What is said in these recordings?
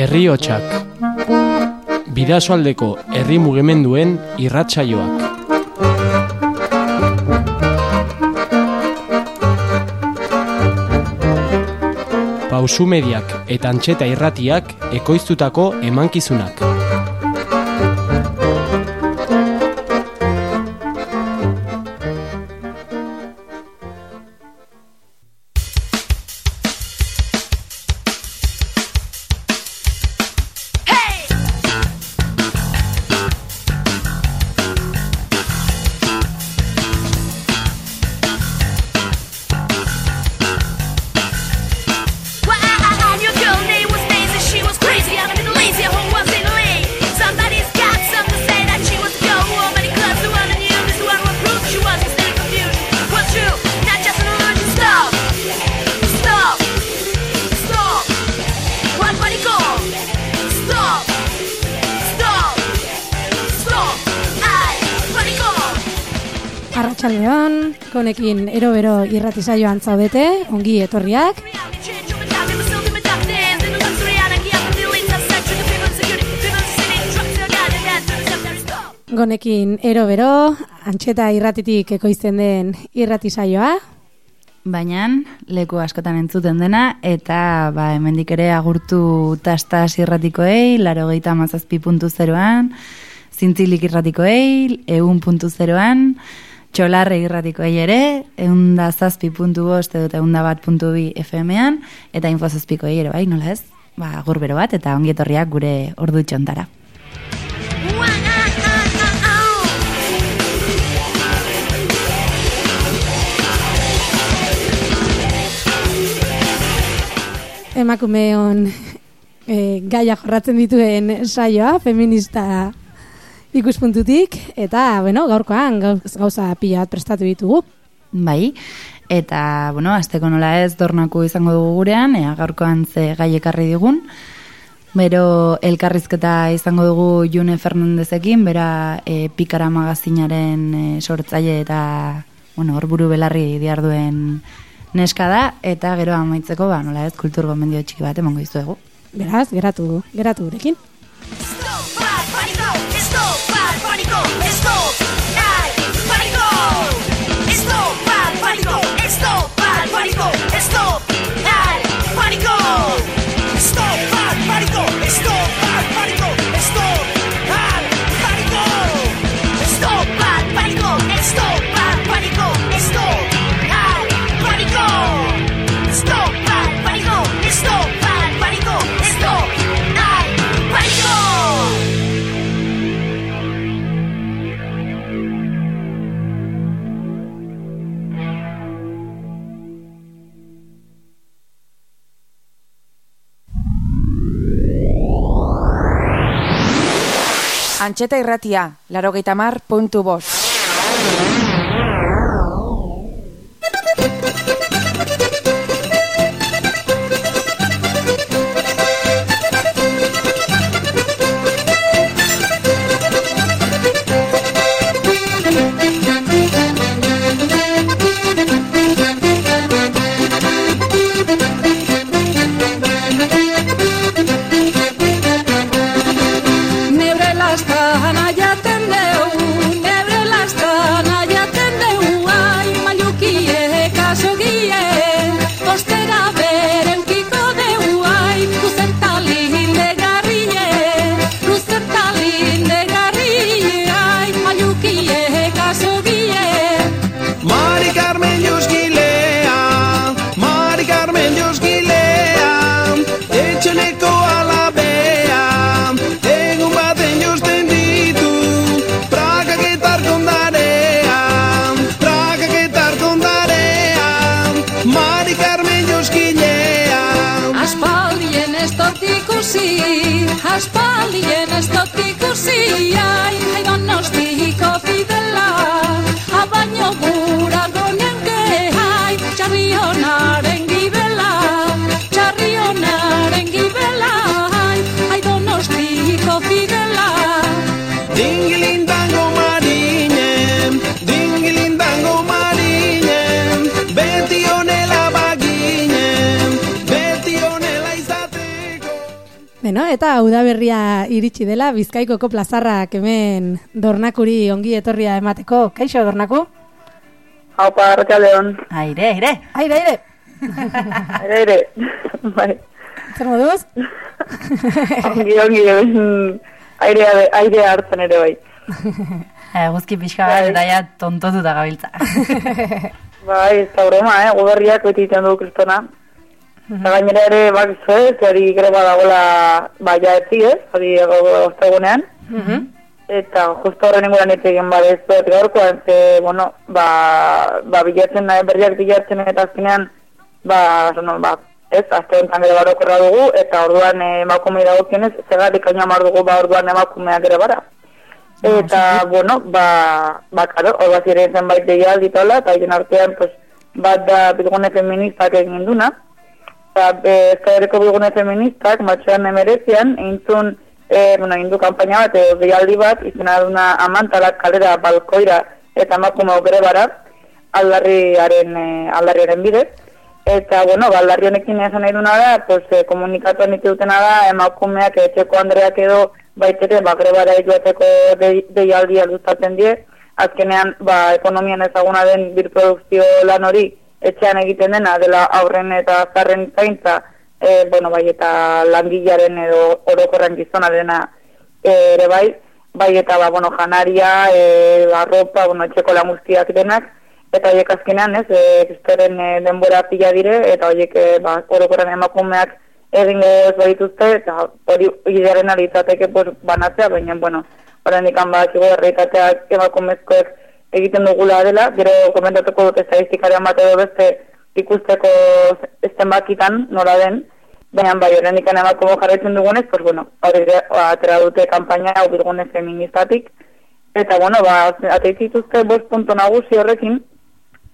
Herri hotxak Bidasoaldeko herri mugimenduen irratsaioak. Pausu mediak eta antxeta irratiak ekoiztutako emankizunak. Ero-bero irrati saioan zaudete, ongi etorriak. Gonekin ero-bero, antxeta irratitik ekoizten den irrati saioa. Baina leku askotan entzuten dena eta ba, hemendik ere agurtu tastas irratikoei, laro gehieta mazazpi puntu zeroan, zintzilik irratikoei, eun puntu zeroan, txolarre irratikoei ere, eun da zazpi puntu bost edo eun da bat puntu bi FM-ean, eta infozazpikoei ere bai, nola ez? Ba, agur bero bat eta ongi etorriak gure ordu txontara. Emakumeon e, gaia jorratzen dituen saioa, feminista ikuspuntutik, eta, bueno, gaurkoan gauz- gauza pila bat prestatu ditugu. Bai, eta, bueno, azteko nola ez dornako izango dugu gurean, ea gaurkoan ze gai ekarri digun. Bero elkarrizketa izango dugu June Fernandezekin, bera e, Pikara magazinaren e, sortzaile eta, bueno, hor buru belarri diarduen neska da, eta gero amaitzeko, ba, nola ez, kultur gomendio txiki bat emango dizuegu. Beraz, geratu, geratu gurekin. Stop, bad, panico, stop, bad, panico, stop. Antxeta irratia, larogeita mar, puntu bost. Beno, eta udaberria iritsi dela, Bizkaikoko plazarrak hemen dornakuri ongi etorria emateko. Kaixo, dornaku? Haupa, arratxaldeon. Aire, aire. Aire, aire. Ere, ere. Bai. Zer moduz? Ongi, ongi, airea, airea hartzen ere bai. Eguzki pixka bat eta ja tontotuta gabiltza. Bai, ez da broma, eh? Guberriak beti iten du kristona. Eta gainera ere, bak, ez, hori greba dagoela, ba, ja etzi, ez? Hori ostegunean. Eta justo horren inguran hitz egin bada ez dut gaurkoan, ze, bueno, ba, ba bilatzen, berriak bilatzen eta azkenean, ba, no, ba, ez, azte honetan gero barokorra dugu, eta orduan eh, emakumei dagokionez, zegatik aina mar dugu, ba, orduan emakumeak ere bara. Eta, bueno, ba, ba, karo, bat ziren zenbait deialdi eta hola, eta artean, pues, bat da bilgune feministak egin duna, eta ezkadereko bilgune feministak, matxoan emerezian, eintzun, e, bueno, indu kampaina bat, edo deialdi bat, izena duna amantalak kalera balkoira eta emakume grebara, aldarriaren, e, aldarriaren bidez. Eta, bueno, ba, aldarri honekin esan nahi duna da, pues, e, komunikatuan ite dutena da, emakumeak etxeko andreak edo baitere, ba, grebara joateko dei- deialdia luzatzen die, azkenean, ba, ekonomian ezaguna den birprodukzio lan hori, etxean egiten dena, dela aurren eta zarren zaintza, e, bueno, bai, eta langilaren edo orokorren gizona dena e, ere bai, bai, eta, ba, bueno, janaria, e, arropa, bueno, etxeko lan denak, eta horiek azkenean, ez, e, kristeren e, denbora pila dire, eta horiek, e, ba, orokorren emakumeak egingo ez badituzte, eta hori idearen alitzateke, pues, banatzea, baina, bueno, horren ikan bat, erreitateak emakumezkoek egiten dugula dela, gero komentatuko dut estadistikaren bat edo beste ikusteko zenbakitan nola den, baina bai, horren ikan emakumo jarraitzen dugunez, pues bueno, hori atera dute kampaina hau bilgune feministatik, eta bueno, ba, ateitituzte bost punto nagusi horrekin,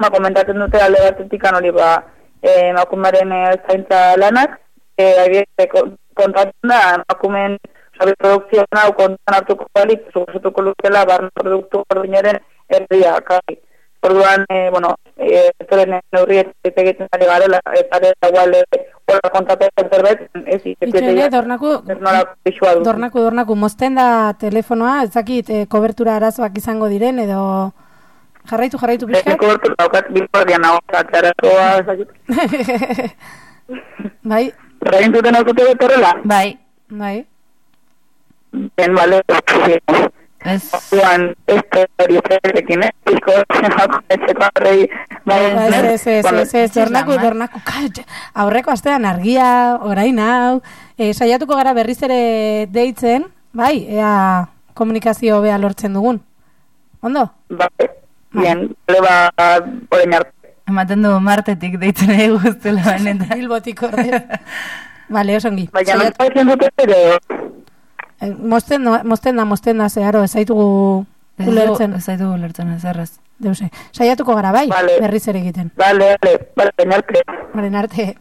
ba, komentatzen dute alde batetik hori ba, eh, emakumearen eh, zaintza lanak, eh, adibidez, ko- kontatzen da, emakumeen sabi produkzio hau kontan hartuko balik, suposatuko lukela, barne produktu gordinaren erdia, kai. Orduan, eh, bueno, eh, estoren neurriet egiten ari garela, eta ere igual eh, hola kontatzen zerbait, ez dornaku, ez nola pixua dut. dornaku, dornaku, mozten da telefonoa, ez dakit, eh, kobertura arazoak izango diren, edo jarraitu, jarraitu pixka. Eko bertu daukat bilbordian hau, atxarakoa, ez dakit. bai, Horrein zuten aukute betorrela? Bai, bai. Ben, bale, ez, Juan, este hori zerekin, eh? Pizko, etxeko horrei, bai, Ez, ez, ez, ez, ez, dornaku, Islamar. dornaku, kalt, aurreko astean argia, orain hau, e, saiatuko gara berriz ere deitzen, bai, ea komunikazio bea lortzen dugun. Ondo? Bai, bien, bale, ba, orain arte. ematen du martetik deitzen nahi guztela benetan. Bilbotik orde. Vale, osongi. Baina, zaitzen dute ere, eh, da, mozten da, zeharo, ez zaitugu ulertzen. Ez zaitu ulertzen ez erraz. Deuse. Saiatuko gara, bai, Vale. berriz ere egiten. bale, bale, bale, orain arte. Arte,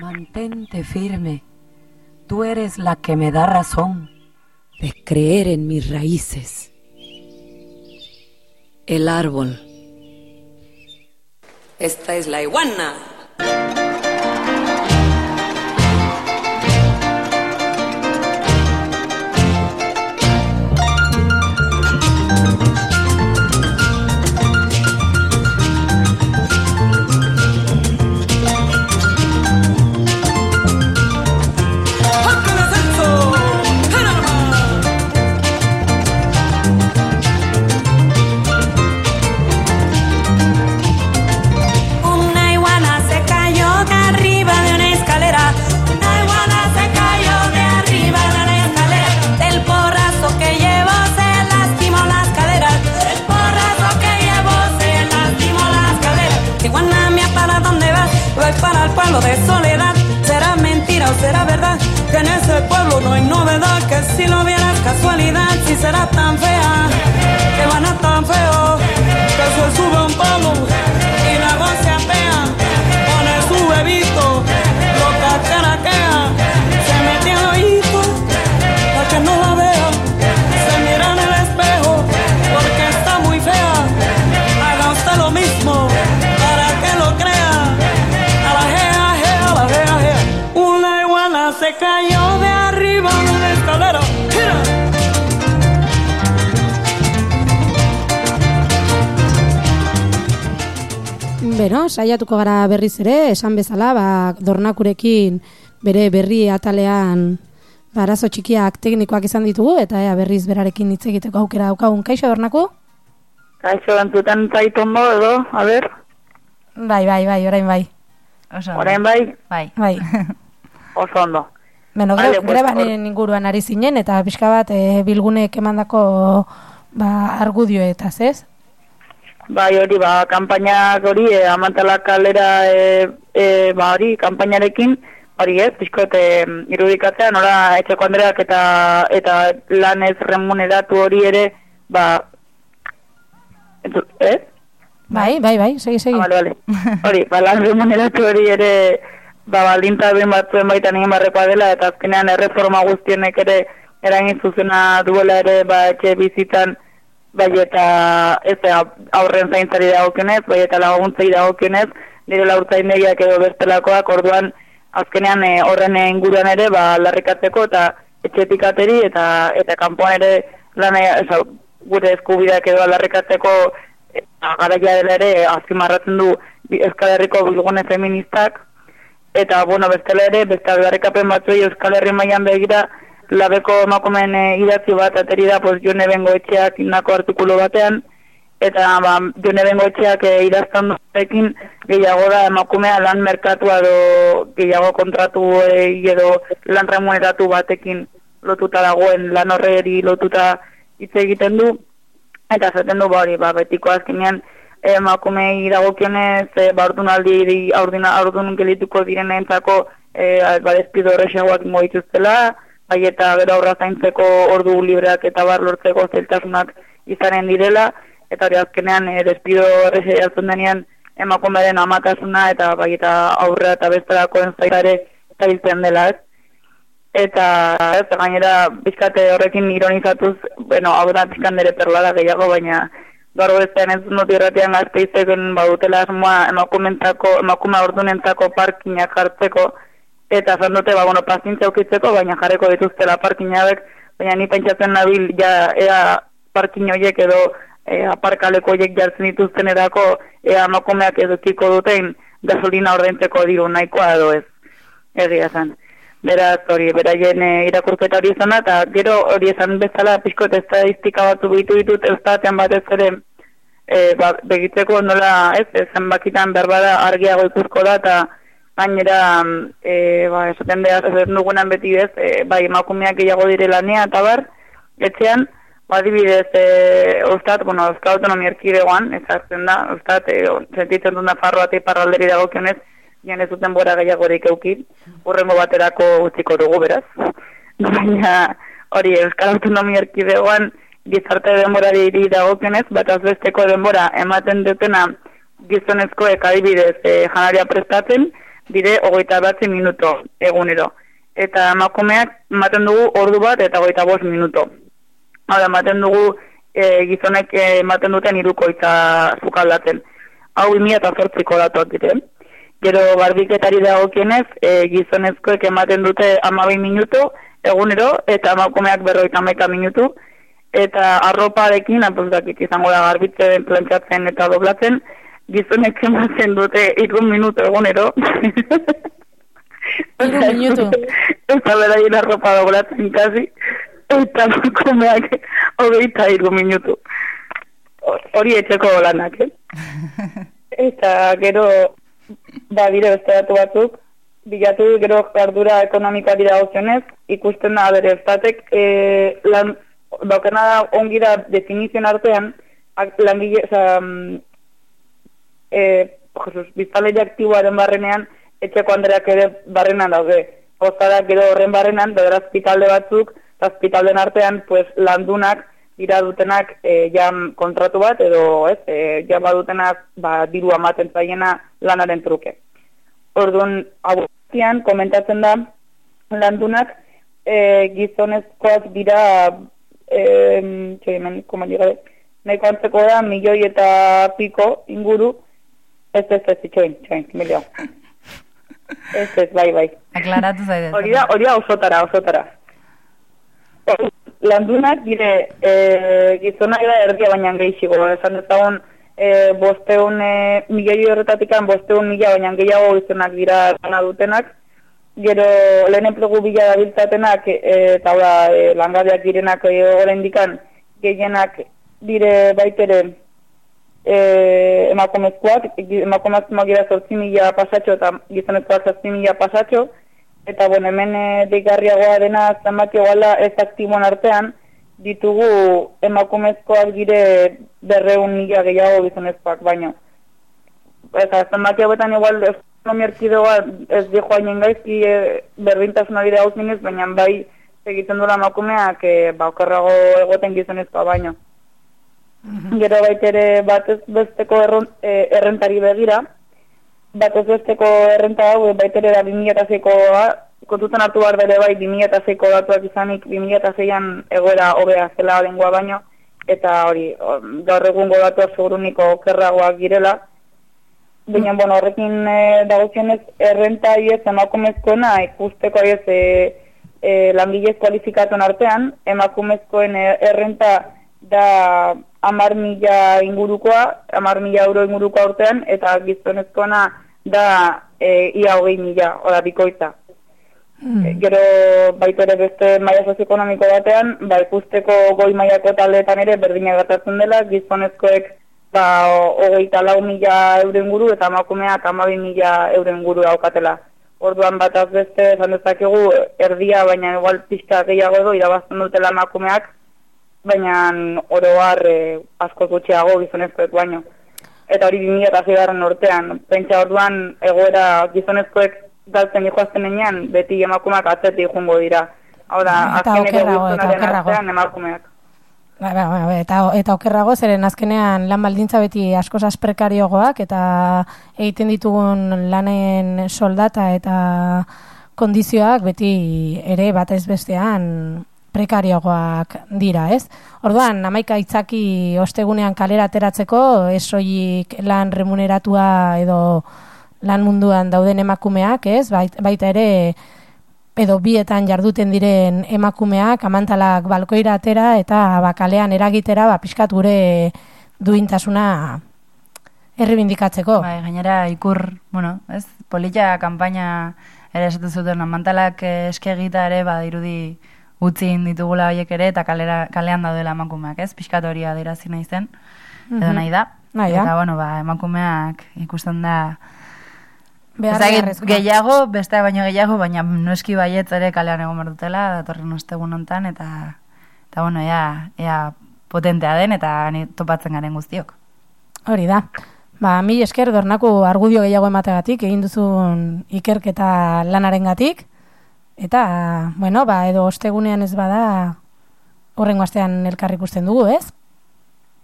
Mantente firme. Tú eres la que me da razón de creer en mis raíces. El árbol. Esta es la iguana. De Soledad. ¿Será mentira o será verdad? Que en ese pueblo no hay novedad. Que si lo vieras casualidad, si será tan fea. Beno, saiatuko gara berriz ere, esan bezala, ba, dornakurekin bere berri atalean ba, arazo txikiak teknikoak izan ditugu, eta ea berriz berarekin hitz egiteko aukera daukagun. Kaixo, dornaku? Kaixo, entzuten zait ondo edo, a ber, Bai, bai, bai, orain bai. Oso. orain bai, Bai. Bai. oso ondo. Beno, Vale, gre, pues, inguruan ari zinen, eta pixka bat e, bilgunek emandako ba, argudioetaz, ez? Bai, hori, ba, kanpainak hori, e, amantalak kalera, e, e, ba, hori, kanpainarekin, hori ez, pixkot, e, irudikatzea, nola, etxeko andreak eta, eta lan ez remuneratu hori ere, ba, entu, ez? Bai, bai, bai, segi, segi. Ah, vale, vale. Hori, ba, lan remuneratu hori ere, ba, baldintza ben batzuen baitan egin barrekoa dela, eta azkenean erreforma guztienek ere eragin zuzena duela ere, ba, etxe bizitan, bai eta ez da, aurren zaintzari dagokionez, bai eta laguntzei dagokionez, nire laurtzaindegiak edo bestelakoak, orduan, azkenean e, horren inguruan ere, ba, larrikatzeko eta etxetik ateri eta eta kanpoan ere lan e, oza, gure eskubideak edo aldarrikatzeko eta garaia dela ere azpimarratzen du Euskal Herriko bilgune feministak. Eta bueno bestela ere beste aldarrikapen batzuei Euskal Herri mailan begira labeko emakumeen e, idatzi bat ateri da pues Jone Bengoetxeak indako artikulu batean eta ba, Jone Bengoetxeak e, idazten duekin gehiago da emakumea lan merkatua edo gehiago kontratu e, edo lan remuneratu batekin lotuta dagoen lan horreri lotuta hitz egiten du. Eta zaten du ba hori ba betiko azkenean emakumei dagokionez e, ba ordunaldi aurdina aurdun gelituko direnentzako e, ba despido horrexagoak ingo dituztela bai eta gero aurra zaintzeko ordu libreak eta bar lortzeko zeltasunak izanen direla eta hori azkenean e, despido horrexe jartzen denean emakumearen amatasuna eta bai eta aurra eta bestelakoen zaitare zailtzen dela ez? Eta ez, gainera bizkate horrekin ironizatuz, bueno, hau da pizkan nire perlada gehiago, baina gaur bestean ez dut irratian gazteizeken badutela asmoa emakumentzako, emakume ordunentzako parkinak jartzeko, eta esan dute, ba, bueno, pazintza eukitzeko, baina jarreko dituztela parkinabek, baina ni pentsatzen nabil, ja, ea parkin horiek edo e, aparkaleko horiek jartzen dituzten erako, ea emakumeak edukiko duten gasolina ordaintzeko diru nahikoa edo ez. Egia zen. Beraz, hori, beraien e, irakurketa hori izan eta gero hori esan bezala pixkot estadistika batzu bitu ditut eustatean batez ere e, ba, begitzeko nola, ez, zenbakitan berbada argiago ikusko da, eta gainera, e, ba, esaten da, ez dugunan beti ez, e, bai, emakumeak gehiago dire lanea, eta bar, etxean, ba, adibidez, e, eustat, bueno, euskal autonomia erkidegoan, ez hartzen da, eustat, e, sentitzen dut nafarroa eta iparralderi dagokionez, Gian ez duten bora gehiagorik eukin, urrengo baterako utziko dugu beraz. Baina hori Euskal Autonomia Erkidegoan gizarte denborari iri dagokionez, bat azbesteko denbora ematen dutena gizonezkoek adibidez e, janaria prestatzen, dire hogeita batzi minuto egunero. Eta emakumeak ematen dugu ordu bat eta hogeita bost minuto. Hau ematen dugu e, gizonek e, ematen duten irukoitza zukaldatzen. Hau 2008ko datuak diren. Gero barbiketari dagokienez, e, gizonezkoek ematen dute amabi minutu egunero, eta emakumeak berroita meka minutu. Eta arroparekin, apuzakit izango da garbitzen, plantxatzen eta doblatzen, gizonek ematen dute irun minutu egunero. Hiru minutu. Eta beraien arropa doblatzen kasi, eta emakumeak hogeita irun minutu. Hori etxeko lanak, eh? Eta gero ba, dire beste datu batzuk, bilatu gero ardura ekonomikari dagokionez, ikusten da bere estatek, e, lan, daukena da ongi da definizion artean, langile, oza, mm, e, Jesus, biztanleri aktiboaren barrenean, etxeko andreak ere barrenan daude. Gozara gero horren barrenan, bedera azpitalde batzuk, azpitalden artean, pues, landunak, dira dutenak e, jam kontratu bat edo ez, e, jam badutenak ba, diru amaten zaiena lanaren truke. Orduan, hau guztian, komentatzen da landunak e, gizonezkoak dira e, txoimen, koma llegare, nahiko antzeko da milioi eta piko inguru ez ez ez txoin, txoin, milio. Ez, ez, bai, bai. Aklaratu zaitez. Hori da, hori da osotara, osotara. Landunak dire, e, gizonak da erdia baina gehiago, esan dezagun e, bosteun e, milioi horretatikan bosteun mila baina gehiago gizonak dira lana dutenak, gero lehen enplegu bila dabiltzatenak e, eta da, e, langabeak direnak e, dikan gehienak dire baitere e, emakumezkoak, emakumezkoak gira zortzi mila pasatxo eta gizonezkoak zortzi mila pasatxo, eta bueno, hemen e, deigarriagoa dena zenbatio gala ez aktiboan artean, ditugu emakumezkoak dire berreun mila gehiago gizonezkoak baino. Eta zenbatio betan igual ekonomia erkidegoa ez di joan gaizki e, berdintasuna bide hau zinez, baina bai egiten duela emakumeak e, ba, okerrago egoten gizonezkoa baino. Gero baitere batez besteko erron, e, errentari begira, batez besteko errenta hau baitere da 2006koa, kontutan hartu behar bere bai 2006ko datuak izanik 2006an egoera hobea zela lengua baino, eta hori, gaur egungo datuak seguruniko okerragoak girela, Baina, bueno, horrekin e, dagokionez errenta iez emakumezkoena ikusteko iez e, e, langilez kualifikatuen artean, emakumezkoen e, errenta da amar mila ingurukoa, amar mila euro ingurukoa urtean, eta gizonezkoena da e, ia hogei mila, oda bikoitza. E, Gero baita ere beste maila sozioekonomiko batean, ba ikusteko goi mailako taldeetan ere berdina gertatzen dela, gizonezkoek ba, hogeita lau mila euren guru eta emakumeak amabi mila euren guru daukatela. Orduan bat az beste esan dezakegu erdia, baina igual pixka gehiago edo irabazten dutela emakumeak, baina oroar e, asko gutxiago gizonezkoek baino. Eta hori 2000 eta zigarren urtean, pentsa orduan egoera gizonezkoek galtzen ikoazten enean, beti emakumeak atzetik jungo dira. Hau da, azkeneko gizonaren artean emakumeak. Ba, ba, ba, eta, eta okerrago, zeren azkenean lan baldintza beti askoz prekariogoak eta egiten ditugun lanen soldata eta kondizioak beti ere batez bestean prekariogoak dira, ez? Orduan, amaika itzaki ostegunean kalera ateratzeko, ez soilik lan remuneratua edo lan munduan dauden emakumeak, ez? Bait, baita ere edo bietan jarduten diren emakumeak amantalak balkoira atera eta bakalean eragitera ba, pixkat gure duintasuna errebindikatzeko. Bai, gainera ikur, bueno, ez, polita kanpaina ere esatu zuten amantalak eh, eskegita ere badirudi utzin ditugula horiek ere eta kalera, kalean daudela emakumeak, ez? Piskat hori adirazi nahi zen, edo Mhm. nahi da. Nahi. Eta, bueno, ba, emakumeak ikusten da Behar beharrezkoa. gehiago, beste baino gehiago, baina noski baietz ere kalean egon behar dutela, datorren ostegun hontan eta, eta bueno, ea, ea potentea den, eta ni topatzen garen guztiok. Hori da. Ba, mi esker dornako argudio gehiago emategatik, egin duzun ikerketa lanarengatik eta, bueno, ba, edo ostegunean ez bada horrengo astean elkar ikusten dugu, ez?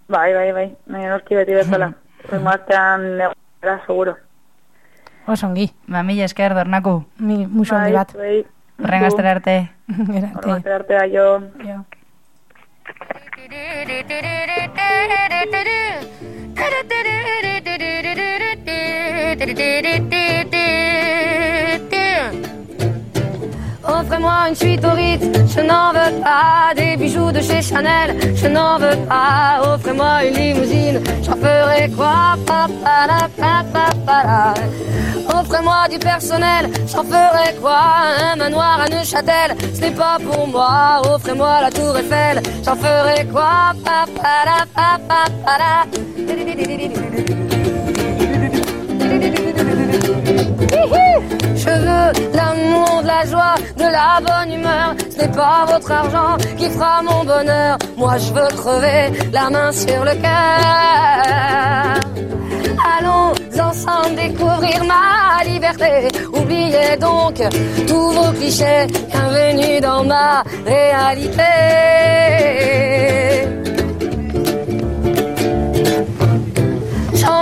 Bai, bai, bai, nahi noski beti bezala. Rengo astean negara, seguro. Osongi. Ba, mila esker dornaku, Mi, muso handi bat. Bai, horren astera arte. Gerarte. Horren astera arte, jo. Jo. Offrez-moi une suite au Ritz, je n'en veux pas Des bijoux de chez Chanel, je n'en veux pas. Offrez-moi une limousine, j'en ferai quoi? Offrez-moi du personnel, j'en ferai quoi? Un manoir à Neuchâtel, ce n'est pas pour moi. Offrez-moi la tour Eiffel, j'en ferai quoi? Je veux l'amour, de la joie, de la bonne humeur. Ce n'est pas votre argent qui fera mon bonheur. Moi, je veux crever la main sur le cœur. Allons ensemble découvrir ma liberté. Oubliez donc tous vos clichés. Bienvenue dans ma réalité.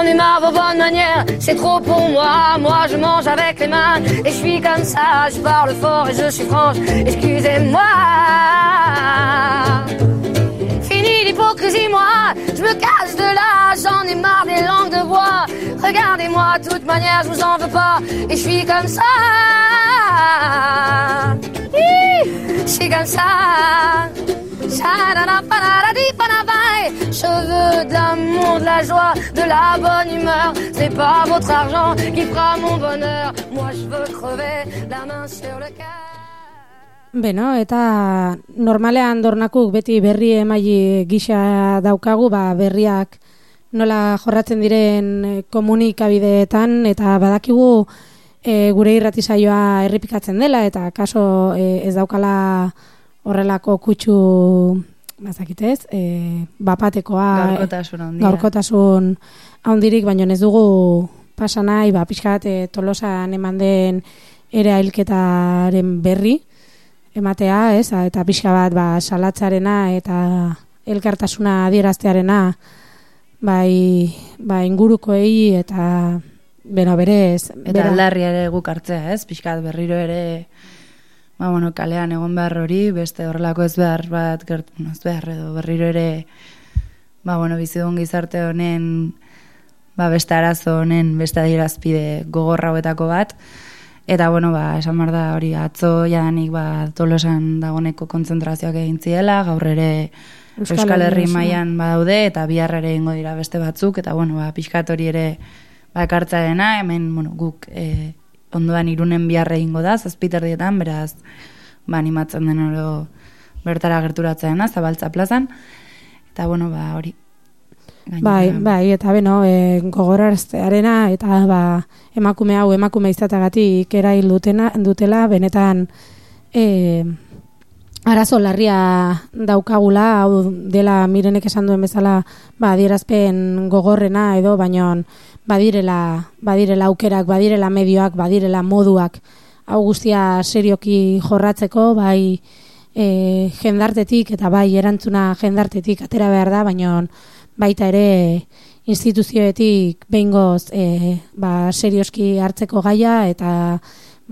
J'en ai marre vos bonnes manières, c'est trop pour moi. Moi je mange avec les mains et je suis comme ça. Je parle fort et je suis franche, excusez-moi. fini l'hypocrisie, moi. Je me cache de là, j'en ai marre des langues de bois. Regardez-moi, de toute manière, je vous en veux pas. Et je suis comme ça. Je suis comme ça. Cha-da-da-pa-da-da-di-pa-da-bye. Je veux de l'amour, de la joie, de la bonne humeur. C'est pas votre argent qui fera mon bonheur. Moi, je veux crever la main sur le cœur. Beno, eta normalean dornakuk beti berri emaile gisa daukagu, ba, berriak nola jorratzen diren eh, komunikabideetan, eta badakigu e, gure irrati saioa errepikatzen dela, eta kaso e, ez daukala horrelako kutsu bazakitez, e, bapatekoa Gaurkotasun handia. gaurkotasun handirik, baino ez dugu pasa nahi, ba, pixkat e, tolosan eman den ere ailketaren berri, ematea, ez, eta pixka bat ba, salatzarena eta elkartasuna adieraztearena bai, ba, ingurukoei eta beno berez Eta bera- aldarria ere guk hartzea, ez? Pixkat berriro ere, ba, bueno, kalean egon behar hori, beste horrelako ez behar bat, gert, bueno, ez behar edo berriro ere, ba, bueno, bizidun gizarte honen, ba, beste arazo honen, beste adierazpide gogorra hauetako bat, Eta, bueno, ba, esan behar da hori atzo jadanik ba, tolosan dagoneko kontzentrazioak egin ziela, gaur ere Euskal Euskal, Herri mailan badaude, eta bihar ere ingo dira beste batzuk, eta, bueno, ba, pixkat hori ere ba, ekartza dena, hemen, bueno, guk e, ondoan irunen biharre ingo da, zazpiterdietan, beraz, ba, animatzen den oro bertara gerturatzen zabaltza plazan, eta, bueno, ba, hori. Bai, bai, eta beno, e, gogoraraztearena eta ba, emakume hau emakume izatagatik erail dutena, dutela, benetan e, arazo larria daukagula, hau dela mirenek esan duen bezala, ba, adierazpen gogorrena edo, baino badirela, badirela aukerak, badirela medioak, badirela moduak, hau guztia serioki jorratzeko, bai e, jendartetik eta bai erantzuna jendartetik atera behar da, baino baita ere instituzioetik behingoz e, ba, serioski hartzeko gaia eta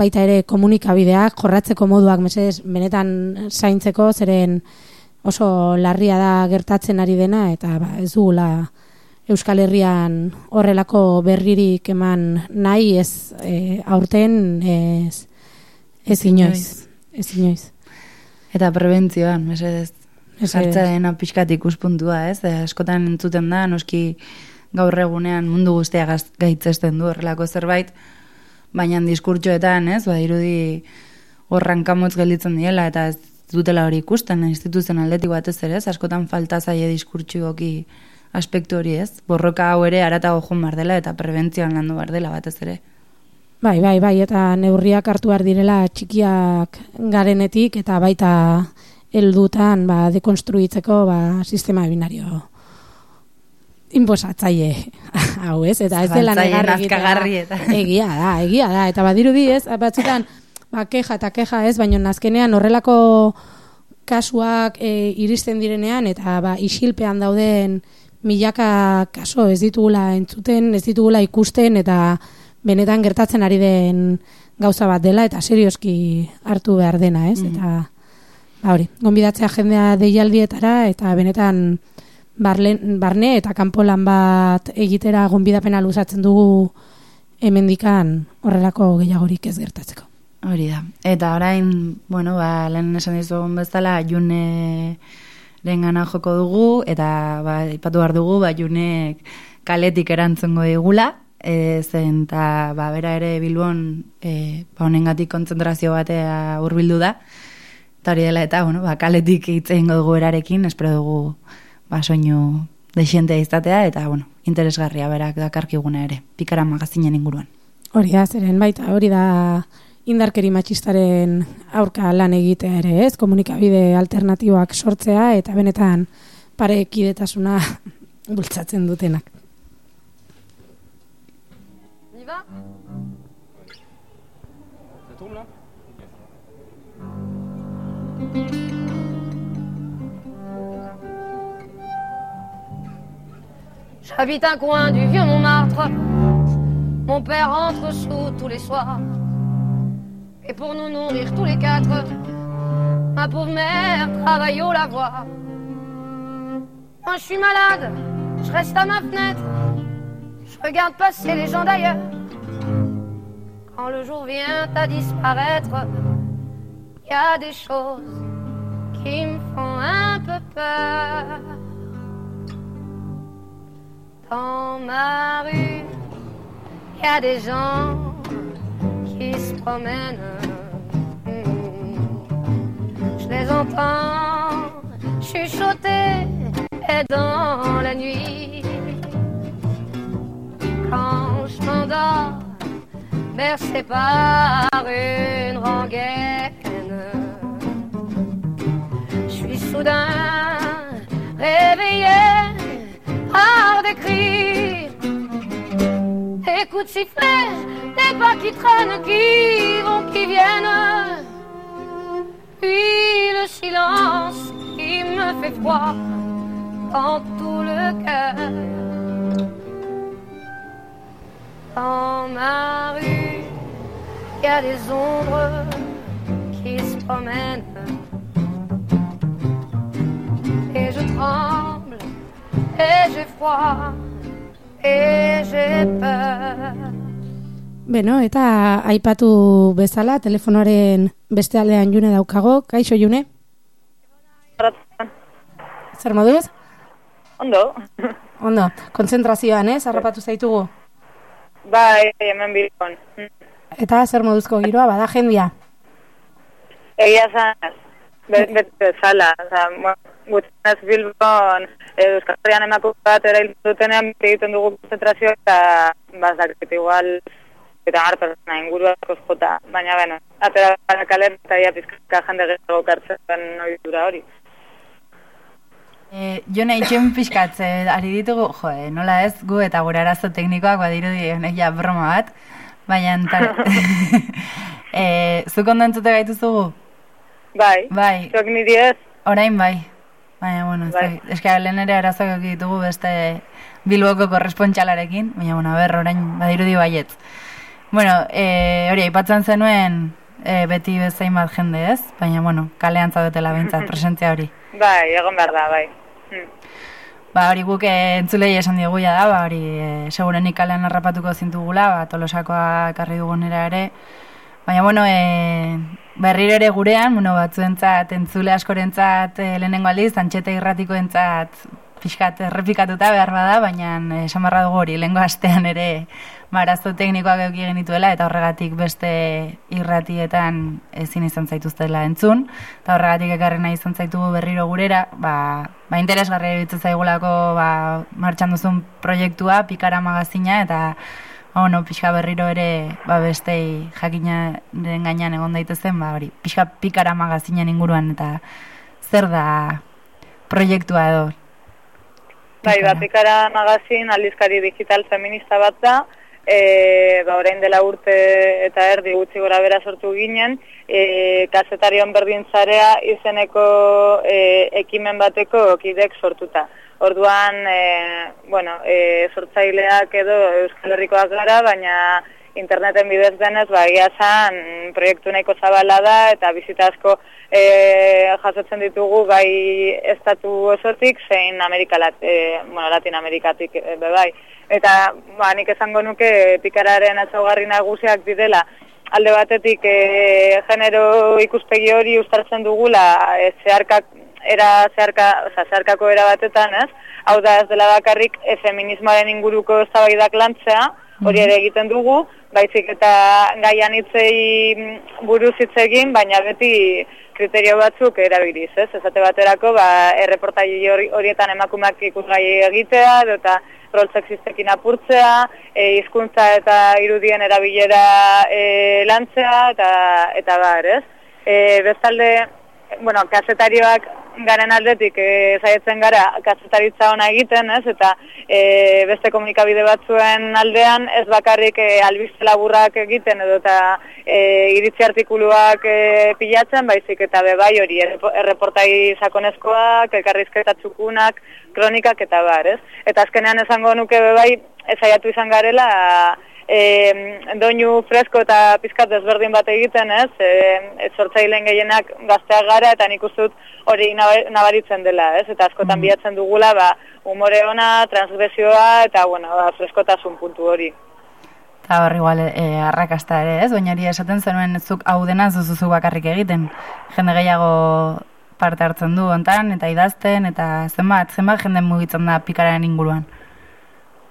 baita ere komunikabideak jorratzeko moduak mesedez benetan zaintzeko zeren oso larria da gertatzen ari dena eta ba, ez dugula Euskal Herrian horrelako berririk eman nahi ez e, aurten ez, ez inoiz. Ez inoiz. Eta prebentzioan, mesedez. Mesedez. Sartza dena pixkat ikuspuntua, ez? E, askotan entzuten da, noski gaur egunean mundu guztia gaitzesten du horrelako zerbait, baina diskurtsoetan, ez? Ba, irudi horran kamotz gelditzen diela, eta ez dutela hori ikusten, instituzioen aldetik batez ere, ez? Askotan falta zaie diskurtsioki aspektu hori, ez? Borroka hau ere aratago joan behar dela, eta prebentzioan landu behar dela batez ere. Bai, bai, bai, eta neurriak hartu behar direla txikiak garenetik eta baita heldutan ba, dekonstruitzeko ba, sistema binario inposatzaile hau ez, eta ez dela Zabaltzaile, negar egitea. nazkagarri eta- egia da, egia da, eta badirudi ez, batzutan ba, keja eta keja ez, baina nazkenean horrelako kasuak e, iristen direnean eta ba, isilpean dauden milaka kaso ez ditugula entzuten, ez ditugula ikusten eta benetan gertatzen ari den gauza bat dela eta serioski hartu behar dena, ez? Eta ba hori, gonbidatzea jendea deialdietara eta benetan barlen, barne eta kanpolan bat egitera gonbidapena luzatzen dugu hemendikan horrelako gehiagorik ez gertatzeko. Hori da. Eta orain, bueno, ba, lehen esan dizugun bezala, june gana joko dugu, eta ba, ipatu behar dugu, ba, junek kaletik erantzungo digula, e, zen, eta ba, bera ere bilbon, e, ba, honengatik kontzentrazio batea hurbildu da, eta hori dela, eta, bueno, ba, kaletik hitz egingo dugu erarekin, espero dugu, ba, soinu desientea izatea, eta, bueno, interesgarria berak dakarkiguna ere, pikara magazinen inguruan. Hori da, zeren baita, hori da indarkeri matxistaren aurka lan egitea ere, ez? Komunikabide alternatiboak sortzea eta benetan parekidetasuna bultzatzen dutenak. On y va J'habite un coin du vieux Montmartre. Mon père rentre sous tous les soirs. Et pour nous nourrir tous les quatre, ma pauvre mère travaille au lavoir. Moi je suis malade, je reste à ma fenêtre, je regarde passer les gens d'ailleurs. Quand le jour vient à disparaître, il y a des choses qui me font un peu peur. Dans ma rue, il y a des gens se promènent. Je les entends chuchoter et dans la nuit. Quand je m'endors, bercé par une rengaine, je suis soudain réveillé par des cris, des coups de des pas qui traînent, qui vont, qui viennent. Puis le silence qui me fait froid dans tout le cœur. Dans ma rue, il y a des ombres qui se promènent. Et je tremble, et j'ai froid, et j'ai peur. Beno, eta aipatu bezala, telefonoaren beste aldean june daukago. Kaixo june? Zer moduz? Ondo. Ondo, kontzentrazioan, ez? Harrapatu zaitugu. Bai, hemen bilbon. Eta zer moduzko giroa, bada jendia. Egia zan, bezala. Oza, bueno, gutxinez bilbon, eh, Euskal Herrian emako bat erail dutenean egiten dugu konzentrazio eta bazakit igual eta gar pertsona ingurua jota. Baina, bueno, atera gara kalen eta ia pizkaka jende gehiago kartzen ohitura hori. E, jo nahi txen pixkatze, ari ditugu, jo, e, nola ez, gu eta gure arazo teknikoak badirudi honek ja broma bat, baina tar... e, zuk ondo entzute gaituzugu? Bai, Bai, zuek niri ez, orain bai. Baina, bueno, ez Bai. eska lehen ere arazoak ditugu beste Bilboko korrespontxalarekin, baina, bueno, ber, orain badirudi baietz. Bueno, e, hori, aipatzen zenuen e, beti bezain bat jende ez, baina, bueno, kalean zaudetela behintzat, presentzia hori. bai, egon behar da, bai. Hmm. Ba, hori guk eh, entzulei esan diogu ja da, ba, hori e, segurenik kalean harrapatuko zintugula, ba, tolosakoa ekarri dugunera ere. Baina, bueno, e, berriro ere gurean, bueno, batzuentzat, entzule askorentzat e, lehenengo aldiz, antxeta irratikoentzat pixkat errepikatuta behar bada, baina esan barra dugu hori, lehengo astean ere marazo teknikoak euki genituela, eta horregatik beste irratietan ezin izan zaituztela entzun, eta horregatik ekarri izan zaitugu berriro gurera, ba, ba interesgarria iruditzen zaigulako ba, martxan duzun proiektua, pikara magazina, eta ba, bueno, pixka berriro ere ba, bestei jakinaren gainean egon daitezen, ba, hori, pixka pikara magazinen inguruan, eta zer da proiektua edo. Bai, Pikara. Batikara magazin aldizkari digital feminista bat da, e, ba, orain dela urte eta erdi gutxi gora bera sortu ginen, e, kazetarion berdintzarea izeneko e, ekimen bateko kidek sortuta. Orduan, e, bueno, e, sortzaileak edo Euskal Herrikoak gara, baina interneten bidez denez, ba, egia zan, proiektu nahiko zabala da, eta bizita asko e, jasotzen ditugu bai estatu osotik, zein Amerika lat, e, bueno, Latin Amerikatik e, be bai. Eta, ba, nik esango nuke pikararen ezaugarri nagusiak direla, alde batetik e, genero ikuspegi hori ustartzen dugula e, zeharkak, era zeharka, oza, zeharkako era batetan, ez? Hau da ez dela bakarrik e, feminismoaren inguruko eztabaidak lantzea, hori ere egiten dugu, baizik eta gaian hitzei mm, buruz hitz egin, baina beti kriterio batzuk erabiliz, ez? Esate baterako, ba, erreportai hori, horietan emakumeak ikusgai egitea, eta rol sexistekin apurtzea, e, hizkuntza eta irudien erabilera e, lantzea, eta, eta bar, ez? E, bestalde, bueno, kasetarioak garen aldetik e, zaietzen gara kasetaritza ona egiten, ez? Eta e, beste komunikabide batzuen aldean ez bakarrik e, albiste laburrak egiten edo eta e, iritzi artikuluak e, pilatzen, baizik eta bebai hori errepo- erreportai sakonezkoak, elkarrizketa txukunak, kronikak eta bar, ez? Eta azkenean esango nuke bebai ezaiatu izan garela e, doinu fresko eta pizkat desberdin bat egiten, ez? E, e, sortzaileen gehienak gazteak gara eta nik uste dut hori naba- nabaritzen dela, ez? Eta askotan bilatzen dugula, ba, umore ona, transgresioa eta, bueno, ba, freskotasun puntu hori. Eta hor igual e, arrakasta ere, ez? Baina hori esaten zenuen zuk hau dena zuzuzu bakarrik egiten. Jende gehiago parte hartzen du hontan eta idazten eta zenbat, zenbat jende mugitzen da pikararen inguruan.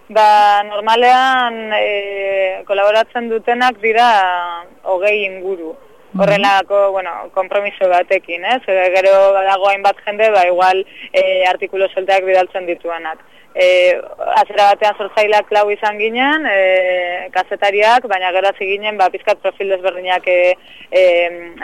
Ba, normalean e, kolaboratzen dutenak dira hogei inguru. Horrelako, bueno, kompromiso batekin, ez? E, gero dago hainbat jende, ba, igual e, artikulo solteak bidaltzen dituenak. E, azera batean sortzaileak klau izan ginen, e, kazetariak, baina gero hasi ginen, ba, pizkat profil desberdinak e, e,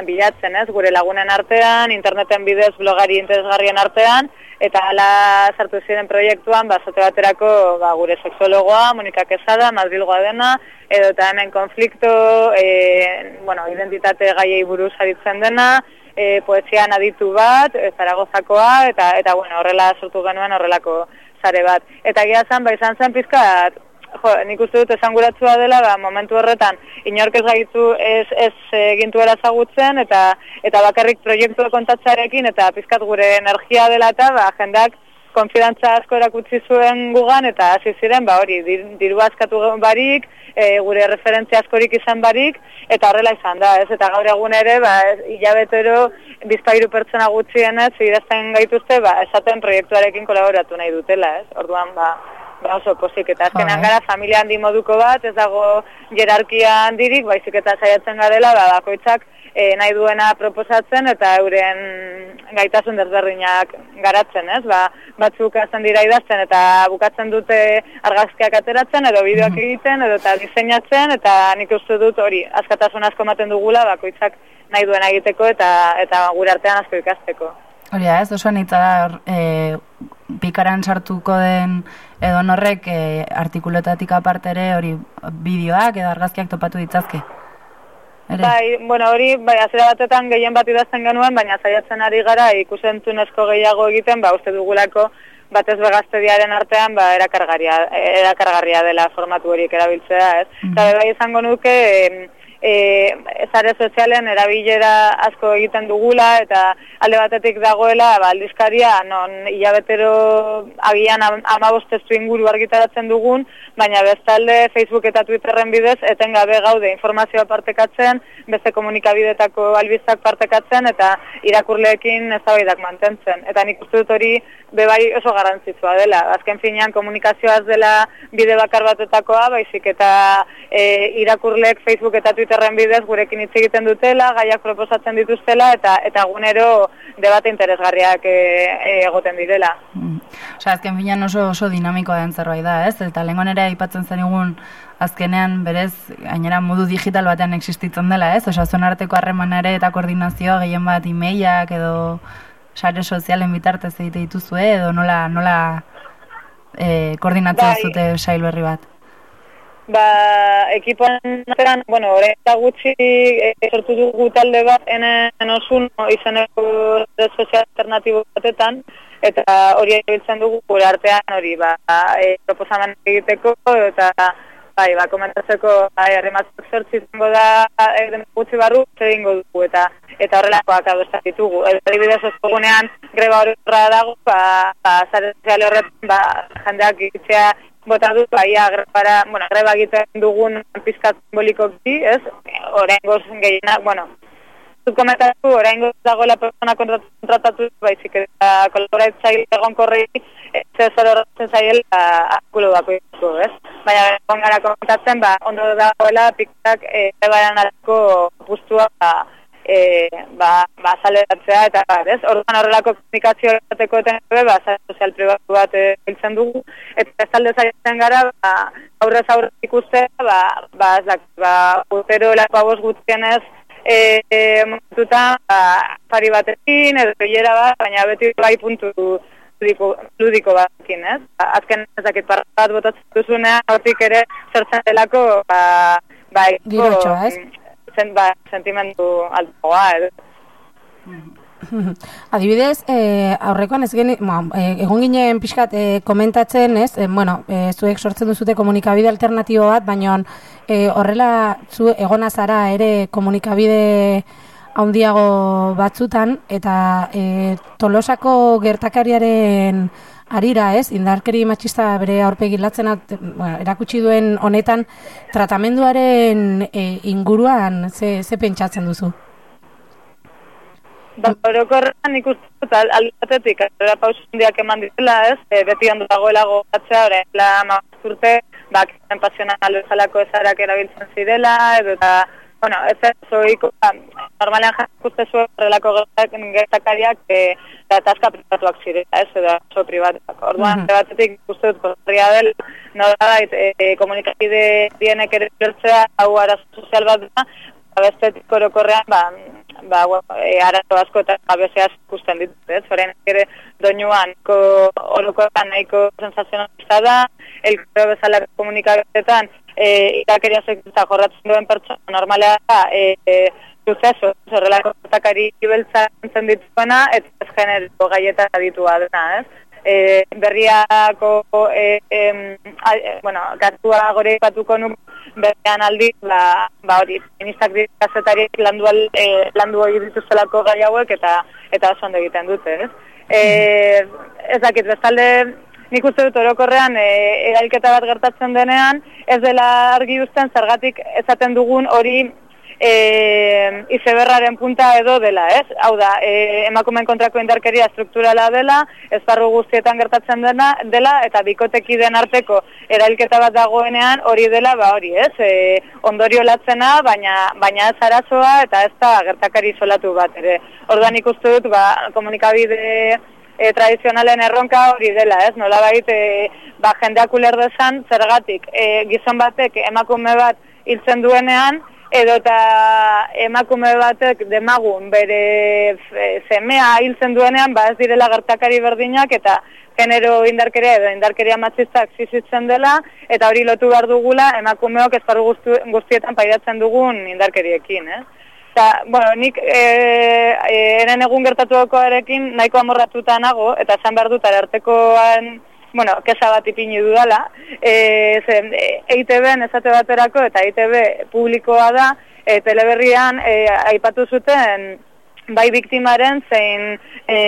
bilatzen, ez? Gure lagunen artean, interneten bidez blogari interesgarrien artean, eta hala sartu ziren proiektuan, ba, zote baterako ba, gure sexologoa, Monika Quesada, Madrilgoa dena, edo eta hemen konflikto, e, bueno, identitate gaiei buruz aritzen dena, e, poesian aditu bat, e, Zaragozakoa, eta, eta bueno, horrela sortu genuen horrelako sare bat. Eta gira zen, ba, izan zen pizkat, jo, nik uste dut esanguratzua dela, ba, momentu horretan, inork ez gaitu ez, ez egintuera zagutzen, eta eta bakarrik proiektu kontatzearekin, eta pizkat gure energia dela eta, ba, jendak konfidantza asko erakutsi zuen gugan, eta hasi ziren, ba, hori, dir, diru askatu barik, e, gure referentzia askorik izan barik, eta horrela izan da, ez? Eta gaur egun ere, ba, ez, hilabetero, bizpairu pertsona gutxienez, idazten gaituzte, ba, esaten proiektuarekin kolaboratu nahi dutela, ez? Orduan, ba, ba oso posik, eta azkenan gara familia handi moduko bat, ez dago jerarkia handirik, baizik eta saiatzen garela, ba, bakoitzak e, nahi duena proposatzen eta euren gaitasun desberdinak garatzen, ez? Ba, batzuk hasten dira idazten eta bukatzen dute argazkiak ateratzen edo bideoak egiten edo eta diseinatzen eta nik uste dut hori askatasun asko ematen dugula bakoitzak nahi duena egiteko eta eta gure artean asko ikasteko. Hori ez oso anitza da, e, pikaran sartuko den edo norrek e, artikulotatik aparte ere hori bideoak edo argazkiak topatu ditzazke. Ere? Bai, bueno, hori, bai, azera batetan gehien bat idazten genuen, baina saiatzen ari gara ikusentzunezko gehiago egiten, ba, uste dugulako batez begaztediaren artean, ba, erakargarria, erakargarria dela formatu horiek erabiltzea, ez? Eta bai izango nuke, e, e, zare sozialen erabilera asko egiten dugula, eta alde batetik dagoela, ba, aldizkaria, non hilabetero agian am- amabost testu inguru argitaratzen dugun, baina bestalde Facebook eta Twitterren bidez etengabe gaude informazioa partekatzen, beste komunikabidetako albistak partekatzen eta irakurleekin eztabaidak mantentzen. Eta nik uste dut hori bebai oso garrantzitsua dela. Azken finean komunikazioa ez dela bide bakar batetakoa, baizik eta e, irakurleek Facebook eta Twitterren bidez gurekin hitz egiten dutela, gaiak proposatzen dituztela eta eta egunero debate interesgarriak e, e, egoten direla. Osea, azken finean oso oso dinamikoa den zerbait da, ez? Eta lengon ere aipatzen zenigun azkenean berez gainera modu digital batean existitzen dela, ez? Osea, zuen arteko harremana ere eta koordinazioa gehien bat emailak edo sare sozialen bitartez egite dituzue edo nola nola eh koordinatzen Bai. zute sail berri bat. Ba, ekipoan artean, bueno, orain eta gutxi e, sortu dugu talde bat enen osun izeneko red sozial alternatibo batetan, eta hori erabiltzen dugu gure artean hori, ba, e, proposamen egiteko, eta bai, ba, komentatzeko, bai, harrematzak zortzi izango da, e, gutxi barru, zer dugu, eta eta horrelakoak adostak ditugu. Adibidez, ostegunean greba horra dago, ba, ba, zare soziale horretan, ba, jendeak itzea bota du, baia grebara, bueno, greba egiten dugun pizkat simbolikoki, ez? Oraingoz gehienak, bueno, zut komentatu, oraingoz dagoela persona kontrat- kontratatu, baizik eta kolaboratzaile egonkorri, ez horretzen zaiela akulo bakoitzko, ez? Baina, egon gara komentatzen, ba, ondo dagoela pikak e, grebaran arako guztua, ba, e, ba, ba, azaleratzea eta ez? Orduan horrelako komunikazio bateko etengabe, ba, sare sozial pribatu bat eh, biltzen dugu, eta ez talde zaitzen gara, ba, aurrez aurrez ikustea, ba, ba, ez dakit, ba, urtero lako aboz gutxienez, e, e, momentuta, ba, pari batekin, edo bilera bat, baina beti bai puntu ludiko, ludiko batekin, ez? Ba, azken ez dakit parra bat botatzen duzunean, hortik ere zertzen delako, ba, ba, Girotxoa, ez? Zen, ba, sentimendu altoa, edo. Adibidez, e, aurrekoan ez geni, bueno, e, egon ginen pixkat e, komentatzen, ez? E, bueno, e, zuek sortzen duzute komunikabide alternatibo bat, baina e, horrela zu egona zara ere komunikabide handiago batzutan eta e, Tolosako gertakariaren arira, ez? Indarkeri matxista bere aurpegi latzen at, bueno, erakutsi duen honetan tratamenduaren e, inguruan ze, ze pentsatzen duzu? Ba, orokorrean ikusten dut al- alde batetik, aurrera pausu handiak eman ditela, ez? E, beti ondo dagoela gogatzea, orain la urte, ba, kizen pasional bezalako ezarak erabiltzen zirela, edo eta, bueno, ez ez zoiko, ba, normalean jakuste zuen horrelako gertak- gertakariak, e, eta taska privatuak zirela, ez, edo oso privatuak. Orduan, Mhm. alde batetik ikusten dut korria dela, nolabait, e, komunikabide dienek ere ulertzea, hau arazo sozial bat da, ba, bestetik orokorrean, ba, ba, bueno, e, arazo asko eta gabezea ikusten ditut, ez? Orain ere doinuan ko orokorrean nahiko sensazionalista da, elkero bezala komunikabetetan e, irakeria sekta jorratzen duen pertsona normalea da, e, e, suceso, horrelako gertakari beltza entzen dituena, eta ez genero gaietan aditua dena, ez? E, berriako e, em, a, e, bueno, gatua gore batuko nuk berrian aldi ba, ba hori feministak dikazetariek landu, e, landu hori dituztelako gai hauek eta eta oso egiten dute, ez? E, ez dakit, bestalde nik uste dut orokorrean e, erailketa bat gertatzen denean, ez dela argi uzten zergatik esaten dugun hori e, izeberraren punta edo dela, ez? Hau da, e, emakumeen kontrako indarkeria strukturala dela, esparru guztietan gertatzen dena, dela, eta bikoteki den arteko erailketa bat dagoenean hori dela, ba hori, ez? E, ondorio latzena, baina, baina ez arazoa eta ez da gertakari isolatu bat, ere. Orduan ikustu dut, ba, komunikabide e, tradizionalen erronka hori dela, ez? Nolabait e, ba jendeak uler dezan zergatik e, gizon batek emakume bat hiltzen duenean edo eta emakume batek demagun bere semea hiltzen duenean ba ez direla gertakari berdinak eta genero indarkeria edo indarkeria matxistak zizitzen dela eta hori lotu behar dugula emakumeok guztu- guztietan pairatzen dugun indarkeriekin, ez? Eta, bueno, nik e, e, eren egun gertatuakoarekin nahiko amorratuta nago, eta esan behar dut arartekoan, bueno, kesa bat ipini dudala, e, zen, e, EITB-en esate baterako, eta EITB publikoa da, e, teleberrian e, aipatu zuten bai biktimaren zein e,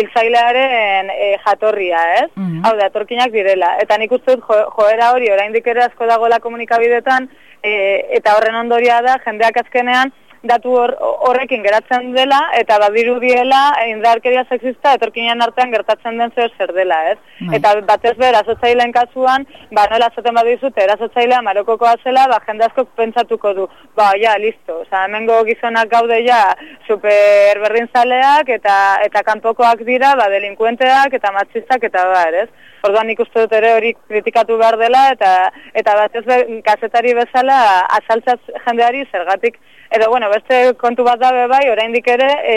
hiltzailearen e, jatorria, ez? Hau da, etorkinak direla. Eta nik uste dut jo, joera hori oraindik ere asko dagoela komunikabidetan, e, eta horren ondoria da, jendeak azkenean, datu hor, horrekin geratzen dela, eta badirudiela indarkeria sexista etorkinean artean gertatzen den zer zer dela, ez? Bai. Eta batez be, erasotzaileen kasuan, ba, nola esaten badizute, erasotzailea marokokoa zela, ba, jende askok pentsatuko du, ba, ja, listo, oza, hemengo gizonak gaude ja, super berdinzaleak, eta, eta kanpokoak dira, ba, delinkuenteak, eta matxistak, eta bar, ez? Orduan nik uste dut ere hori kritikatu behar dela, eta, eta batez be, kazetari bezala, azaltzaz jendeari zergatik, Edo, bueno, beste kontu bat dabe bai, oraindik ere, e,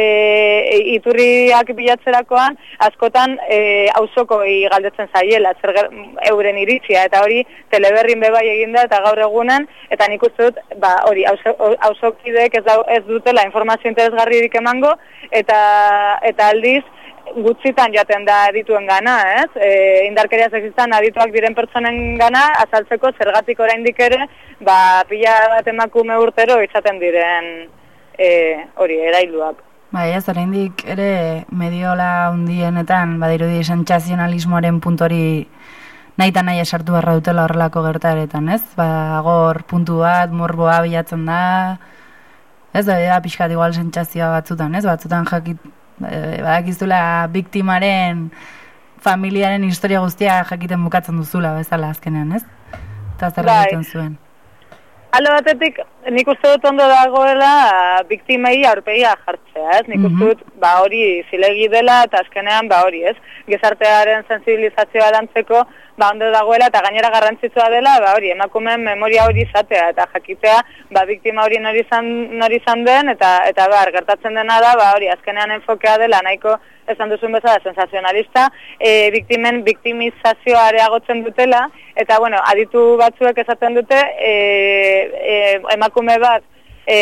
iturriak bilatzerakoan, askotan e, auzoko galdetzen zaiela, zer euren iritzia, eta hori teleberrin bebai eginda, eta gaur egunen, eta nik uste dut, ba, hori, auzo- auzokideek ez, dau- ez dutela informazio interesgarririk emango, eta, eta aldiz, gutxitan jaten da adituen gana, ez? E, indarkeria sexistan adituak diren pertsonen gana, azaltzeko zergatik oraindik ere, ba, pila bat emakume urtero izaten diren e, hori, erailuak. Bai, ez, oraindik ere mediola hundienetan badirudi sentsazionalismoaren puntori nahi nahi esartu beharra dutela horrelako gertaretan, ez? Ba, agor puntu bat, morboa bilatzen da, ez da, da pixkat igual sentsazioa batzutan, ez? Batzutan jakit, eh, badakizula biktimaren familiaren historia guztia jakiten bukatzen duzula bezala azkenean, ez? Eta zer Bai. egiten zuen. Alde batetik, nik uste dut ondo dagoela biktimei aurpegia jartzea, ez? Nik uste dut, ba hori zilegi dela eta azkenean, ba hori, ez? Gizartearen sensibilizazioa lantzeko, ba ondo dagoela eta gainera garrantzitsua dela, ba hori, emakumeen memoria hori izatea eta jakitea, ba biktima hori nori izan, nori izan den eta eta bar, gertatzen dena da, ba hori, azkenean enfokea dela nahiko esan duzun bezala sensazionalista, e, biktimen biktimizazioa areagotzen dutela, eta bueno, aditu batzuek esaten dute, e, e, emakume bat, e,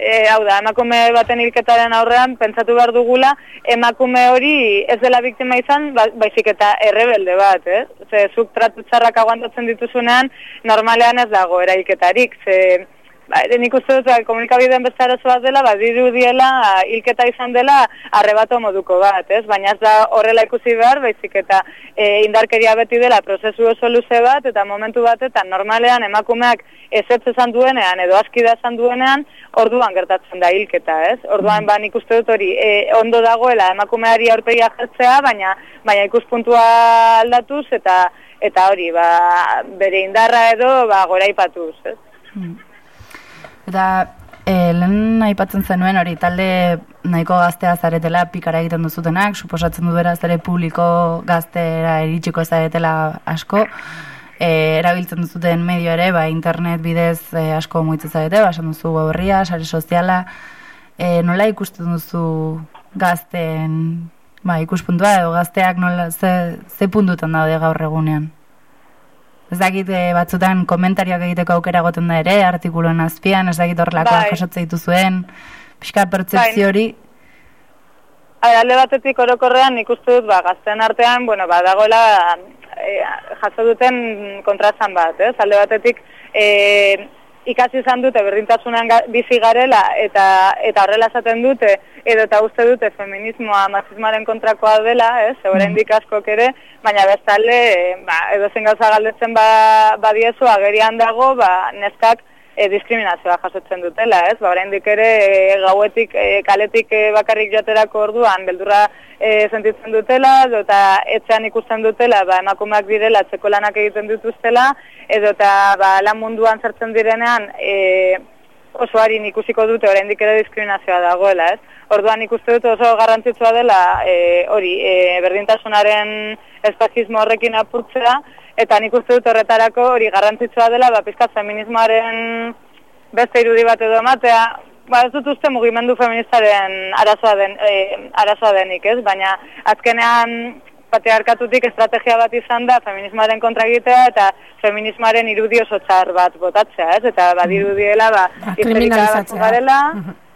e, hau da, emakume baten hilketaren aurrean, pentsatu behar dugula, emakume hori ez dela biktima izan, ba, baizik eta errebelde bat, ez? Ze, zuk tratu txarrak aguantatzen dituzunean, normalean ez dago erailketarik, ze, Ba, nik uste dut, ba, komunikabideen beste arazo bat dela, badiru diela, hilketa izan dela, arrebato moduko bat, ez? Baina ez da horrela ikusi behar, baizik eta e, indarkeria beti dela prozesu oso luze bat, eta momentu batetan normalean emakumeak ezetz esan duenean, edo askida esan duenean, orduan gertatzen da hilketa, ez? Orduan, ba, nik uste dut hori, e, ondo dagoela emakumeari aurpegia jartzea, baina, baina ikuspuntua aldatuz, eta eta hori, ba, bere indarra edo, ba, goraipatuz, ez? Eta e, lehen aipatzen zenuen hori talde nahiko gaztea zaretela pikara egiten duzutenak, suposatzen du beraz ere publiko gaztera iritsiko zaretela asko, e, erabiltzen duzuten medio ere, ba, internet bidez e, asko muitzen zarete, ba, esan duzu horria, sare soziala, e, nola ikusten duzu gazten ba, ikuspuntua edo gazteak nola, ze, ze puntutan daude gaur egunean? Ez dakit eh, batzutan komentarioak egiteko aukera goten da ere, artikuluen azpian, ez dakit horrelakoa Bai. jasotze dituzuen, pixka pertzepzio Bai. hori, alde batetik orokorrean nik uste dut, ba, gazten artean, bueno, ba, dagoela e, jaso duten kontrasan bat, ez? Alde batetik, e, ikasi izan dute berdintasunan bizi garela eta eta horrela esaten dute edo eta uste dute feminismoa mazismaren kontrakoa dela, ez? Oraindik askok ere, baina bestalde, e, ba, edo zen gauza galdetzen ba, badiezu agerian dago, ba, neskak e, diskriminazioa jasotzen dutela, ez? Ba, oraindik ere e, gauetik e, kaletik e, bakarrik joaterako orduan beldurra e, sentitzen dutela, eta etxean ikusten dutela, ba, emakumeak direla, txeko lanak egiten dituztela, edo eta ba, lan munduan zertzen direnean e, oso harin ikusiko dute oraindik ere diskriminazioa dagoela, ez? Orduan ikuste dut oso garrantzitsua dela e, hori, e, berdintasunaren espazismo horrekin apurtzea, eta nik uste dut horretarako hori garrantzitsua dela, ba, pizkat feminismoaren beste irudi bat edo ematea, ba, ez dut uste mugimendu feministaren arazoa, den, e, arazoa denik, ez? Baina azkenean patriarkatutik estrategia bat izan da feminismoaren kontra egitea eta feminismoaren irudi oso bat botatzea, ez? Eta badirudiela, ba, histerika batzuk garela,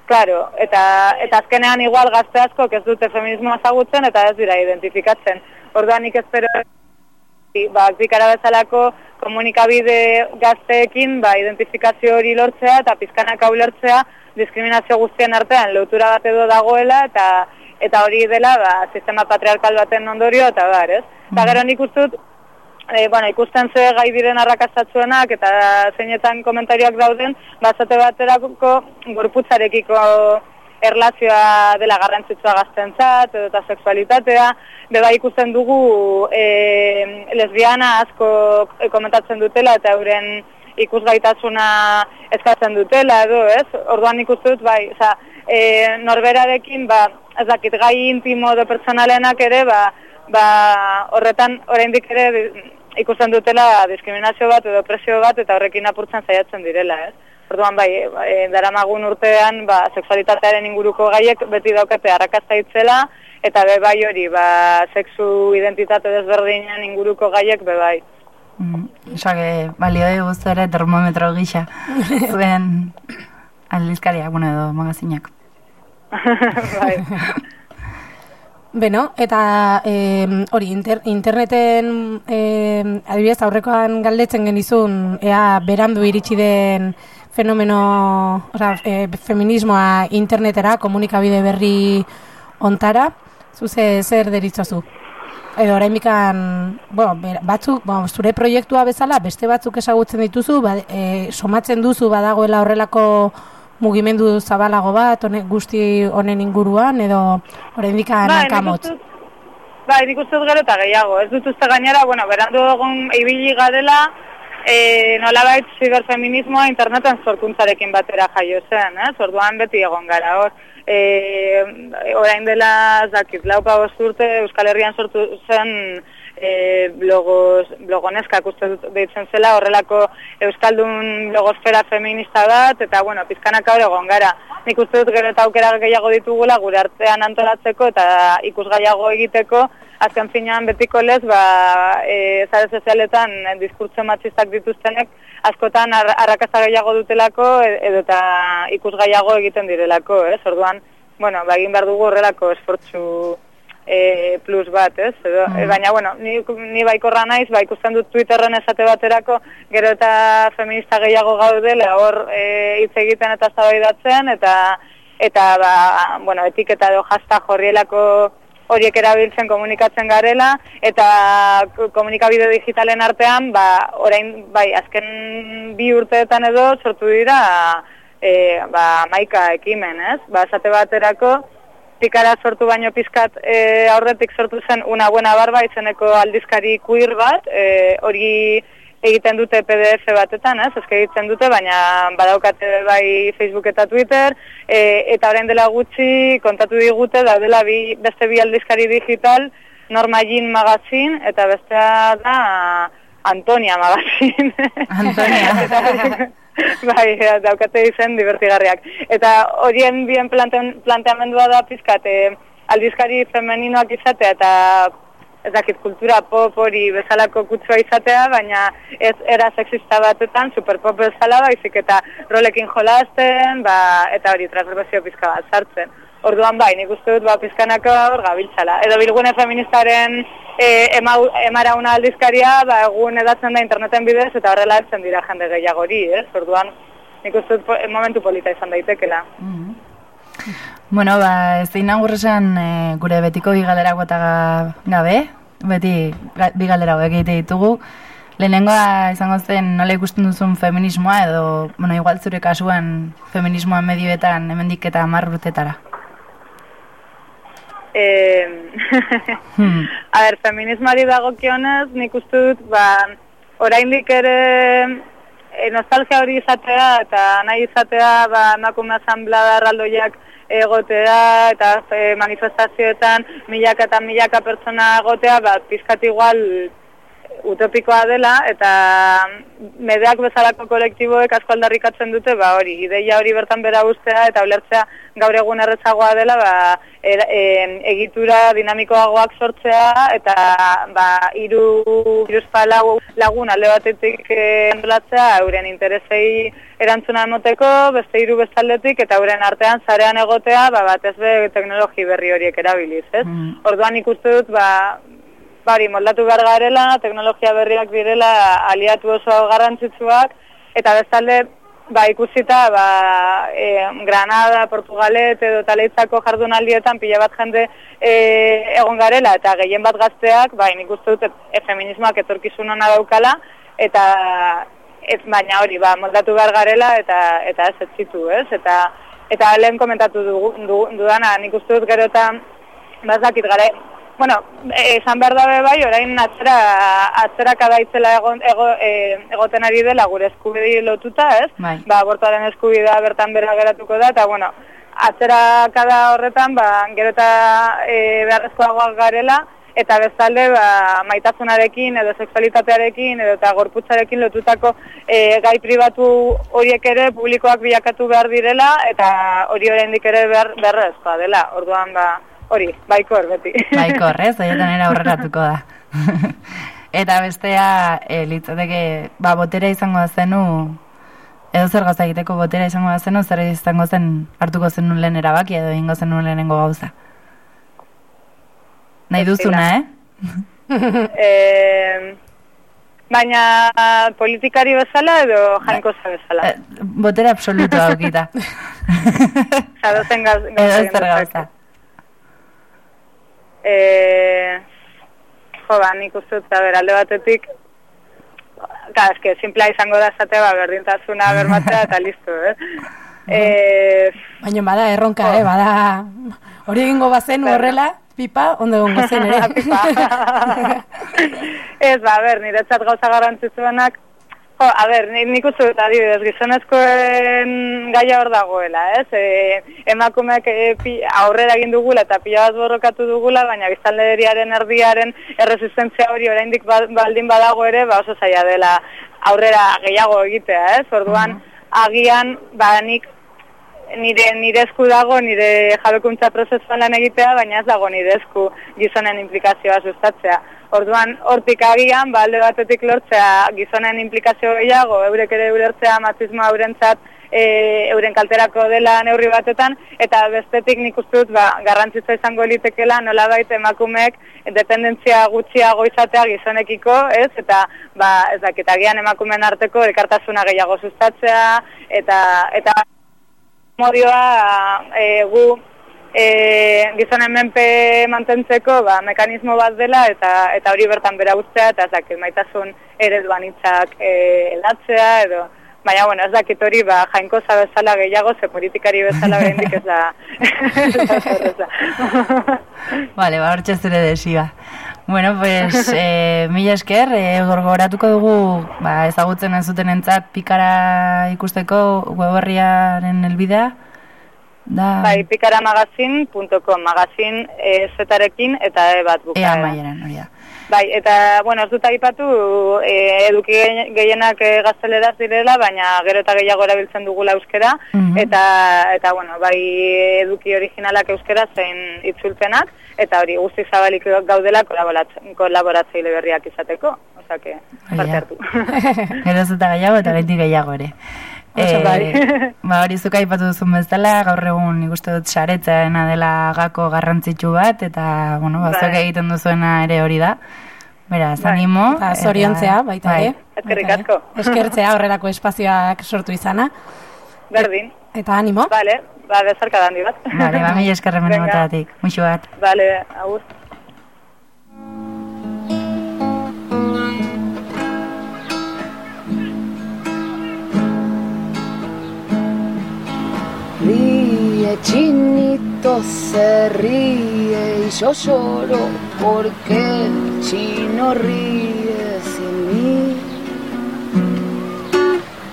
Claro, eta, eta azkenean igual gazte askok ez dute feminismoa ezagutzen eta ez dira identifikatzen. Orduan nik espero ba, zikara bezalako komunikabide gazteekin ba, identifikazio hori lortzea eta pizkanaka ulertzea diskriminazio guztien artean lotura bat edo dagoela eta eta hori dela ba, sistema patriarkal baten ondorio eta bar, ez? Eta gero nik uste dut, e, bueno, ikusten ze gai diren arrakastatzuenak eta zeinetan komentarioak dauden, bazate baterako gorputzarekiko erlazioa dela garrantzitsua gaztentzat, edo eta sexualitatea, beba ikusten dugu e, lesbiana asko komentatzen dutela eta euren ikusgaitasuna eskatzen dutela edo, ez? Orduan ikusten dut, bai, oza, e, norberarekin, ba, ez dakit, gai intimo edo pertsonalenak ere, ba, ba, horretan, oraindik ere ikusten dutela diskriminazio bat edo presio bat eta horrekin apurtzen saiatzen direla, ez? Orduan bai, e, daramagun urtean, ba, sexualitatearen inguruko gaiek beti daukate arrakasta itzela, eta be bai hori, ba, sexu identitate desberdinen inguruko gaiek be bai. mm, osake, balio dugu ere termometro gisa, zuen aldizkaria, bueno, edo magazinak. bai. Beno, eta eh, hori, inter, interneten eh, adibidez aurrekoan galdetzen genizun ea berandu iritsi den fenomeno, oza, eh, feminismoa internetera, komunikabide berri ontara, zuze zer deritzozu? Edo oraindikan, bueno, ber- batzuk, bueno, zure proiektua bezala, beste batzuk ezagutzen dituzu, ba, e, somatzen duzu badagoela horrelako mugimendu zabalago bat, hone, guzti honen inguruan, edo hankamotz. uste dut- Bai, nik uste gero eta gehiago. Ez dut uste gainera, bueno, berandu egon ibili garela, e, nolabait ziberfeminismoa interneten sorkuntzarekin batera jaio zen, ez? Orduan beti egon gara, hor. E, orain dela, ez dakit, laupa urte Euskal Herrian sortu zen e, blogos, blogoneskak uste dut deitzen zela, horrelako Euskaldun blogosfera feminista bat, eta, bueno, pizkanaka hor egon gara. Nik uste dut gero eta aukera gehiago ditugula gure artean antolatzeko eta ikusgaiago egiteko, azken finean betiko lez, ba, e, zare sozialetan diskurtso matxistak dituztenek askotan ar arrakasta gehiago dutelako e- edo eta ikusgaiago egiten direlako, ez? Orduan, bueno, ba, egin behar dugu horrelako esfortzu e, plus bat, ez? Edo, e, baina, bueno, ni, ni baikorra naiz, ba, ikusten dut Twitterren esate baterako, gero eta feminista gehiago gaudela, hor e, hitz egiten eta zabaidatzen, eta eta ba, bueno, etiketa edo jasta jorrielako horiek erabiltzen komunikatzen garela eta ko- komunikabide digitalen artean ba, orain bai azken bi urteetan edo sortu dira e, ba, maika ekimen, ez? Ba, esate baterako pikara sortu baino pizkat e, aurretik sortu zen una buena barba izeneko aldizkari queer bat, e, hori egiten dute PDF batetan, ez? Eske egiten dute, baina badaukate bai Facebook eta Twitter, e, eta orain dela gutxi kontatu digute da dela bi, beste bi aldizkari digital, Norma Jean Magazine, eta bestea da Antonia Magazine. Antonia. bai, daukate izen divertigarriak. Eta horien bien planteamendua da pizkat, e, aldizkari femeninoak izatea eta ez dakit kultura pop hori bezalako kutsua izatea, baina ez era sexista batetan, superpop bezala baizik eta rolekin jolasten, ba, eta hori transformazio pizka bat sartzen. Orduan bai, nik uste dut ba, pizkanako hor gabiltzala. Edo bilgune feministaren e, emau, emarauna aldizkaria, ba, egun edatzen da interneten bidez, eta horrela hartzen dira jende gehiagori, ez? Orduan, nik uste dut momentu polita izan daitekela. Bueno, ba, ez da esan e, gure betiko bigalera bota ga- gabe, beti ga- bi galdera hauek egite ditugu. Lehenengoa izango zen nola ikusten duzun feminismoa edo, bueno, igual zure kasuan feminismoa medioetan hemendik eta hamar urtetara. Eh, Hmm. A ber, feminismoari dagokionez, nik uste dut, ba, oraindik ere e, nostalgia hori izatea eta nahi izatea, ba, emakume asamblada erraldoiak egotea eta e, manifestazioetan milaka eta milaka pertsona egotea, ba, pizkat igual utopikoa dela eta medeak bezalako kolektiboek asko aldarrikatzen dute ba hori ideia hori bertan bera ustea eta ulertzea gaur egun errezagoa dela ba, er, em, egitura dinamikoagoak sortzea eta ba hiru lau lagun alde batetik eh, antolatzea euren interesei erantzuna emoteko beste hiru bestaldetik eta euren artean sarean egotea ba batez be teknologi berri horiek erabiliz, ez? Orduan ikuste dut ba bari, moldatu behar garela, teknologia berriak direla aliatu oso garrantzitsuak, eta bestalde, ba, ikusita, ba, e, Granada, Portugalet edo taleitzako jardunaldietan pila bat jende e, egon garela, eta gehien bat gazteak, bai, nik uste dut, e, feminismoak etorkizun hona daukala, eta ez baina hori, ba, moldatu behar garela, eta eta ez etzitu, ez? Eta, eta lehen komentatu dugu, du, dudana, nik uste dut gero eta, ba, ez dakit gara, bueno, esan behar dabe bai, orain atzera, atzera kadaitzela egon, ego, e, egoten ari dela gure eskubidi lotuta, ez? Bai. Ba, abortuaren eskubidea bertan bera geratuko da, eta bueno, atzera kada horretan, ba, gero eta e, beharrezkoagoak garela, eta bestalde ba, maitasunarekin edo sexualitatearekin edo eta gorputzarekin lotutako e, gai pribatu horiek ere publikoak bilakatu behar direla eta hori oraindik ere behar, beharrezkoa dela. Orduan ba, hori, baikor beti. Baikor, ez? Ere aurreratuko da. Eta bestea, e, litzateke, ba, botera izango da zenu, edo zer gauza egiteko botera izango da zenu, zer izango zen hartuko zenun lehen erabaki edo ingo zenun lehenengo gauza. Nahi duzuna, eh? e, baina politikari bezala edo jainkoza bezala. Botera absoluto aukita. Zadozen gaz, edo zer gauza. Eh, jo, ba, nik uste dut, a ber, alde batetik, Ka, eske, simplea izango da esatea, ba, berdintasuna bermatzea eta listo, eh? eh Baina bada erronka, eh, bada hori egingo bazen horrela, pipa, ondo egongo zen ere. ez, ba, a ber, niretzat gauza garrantzitsuenak, jo, a ber, ni- nik uste dut adibidez, gizonezkoen gaia hor dagoela, ez? E, emakumeak e, pi, aurrera egin dugula eta pila bat borrokatu dugula, baina biztanleriaren erdiaren erresistentzia hori oraindik ba- baldin badago ere, ba oso zaila dela aurrera gehiago egitea, ez? Orduan, agian, ba, nik nire, nire esku dago, nire jabekuntza prozesuan lan egitea, baina ez dago nire esku gizonen implikazioa sustatzea. Orduan, hortik agian, ba, alde batetik lortzea gizonen implikazio gehiago, eurek ere ulertzea matizmoa eurentzat e, euren kalterako dela neurri batetan, eta bestetik nik uste dut, ba, garrantzitza izango litekela nolabait emakumeek dependentzia gutxiago izatea gizonekiko, ez? Eta, ba, ez dakit, agian emakumeen arteko elkartasuna gehiago sustatzea, eta, eta modioa e, gu e, gizonen menpe mantentzeko ba, mekanismo bat dela eta eta hori bertan bera ustea eta ez dakit maitasun ereduan hitzak e, edatzea edo Baina, bueno, ez dakit hori, ba, jainkoza bezala gehiago, ze politikari bezala behindik ez da... Vale, ba, hortxe zure desia. Bueno, pues, eh, mila esker, eh, gorgoratuko dugu, ba, ezagutzen ez zuten entzat pikara ikusteko weberriaren elbidea. Da, Bai, pikaramagazin.com, magazin e, zetarekin eta e bat ea bukaeran. maieran, hori da. Bai, eta, bueno, ez dut aipatu, e, eduki gehi- gehienak e, gazteleraz direla, baina gero eta gehiago erabiltzen dugula euskera, Mhm. eta, eta, bueno, bai eduki originalak euskera zein itzulpenak, eta hori guzti zabalik gaudela kolaboratz- kolaboratzaile berriak izateko, osea parte hartu. Gero ez eta gehiago eta lehentik gehiago ere. Oso bai. ba, hori zuk aipatu duzun bezala, gaur egun nik uste dut saretzena dela gako garrantzitsu bat, eta, bueno, ba, Bai. egiten duzuena ere hori da. Beraz, Bai. animo. Ba, eta- zoriontzea baita bai. ere. Eskerrik asko. Eskertzea horrelako espazioak sortu izana. Berdin. Eta animo. Vale, ba, bezarka handi bat. Vale, ba, mila eskerremen emotagatik. Muxu bat. Vale, agur. Ríe, chinito se ríe y yo lloro porque el chino ríe sin mí.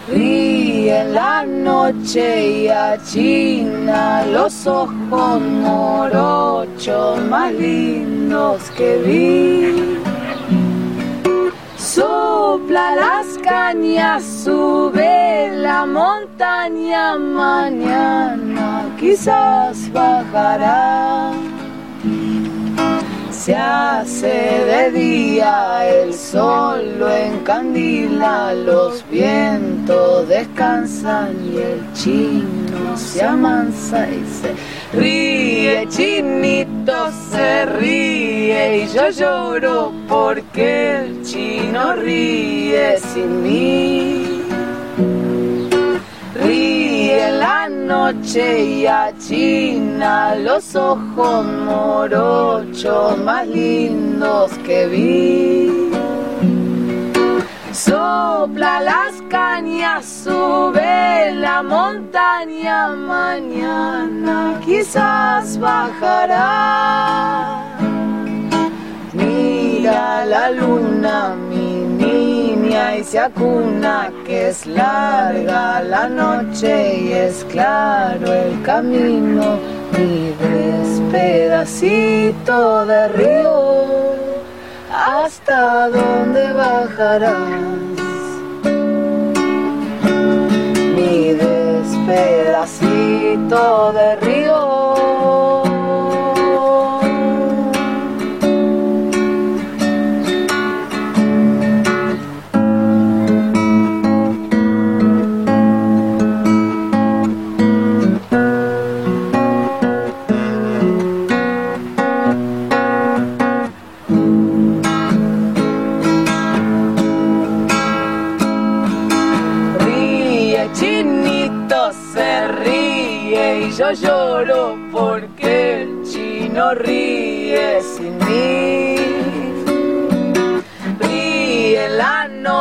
Ríe en la noche y achina los ojos morochos más lindos que vi. Sopla las cañas, sube la montaña, mañana quizás bajará. Se hace de día, el sol lo encandila, los vientos descansan y el chino se amansa y se ríe, chinito se ríe y yo lloro porque el chino ríe sin mí. Ríe la noche y achina los ojos morochos más lindos que vi. Sopla las cañas, sube la montaña, mañana quizás bajará. Mira la luna, y se acuna que es larga la noche y es claro el camino. Mi despedacito de río, ¿hasta dónde bajarás? Mi despedacito de río.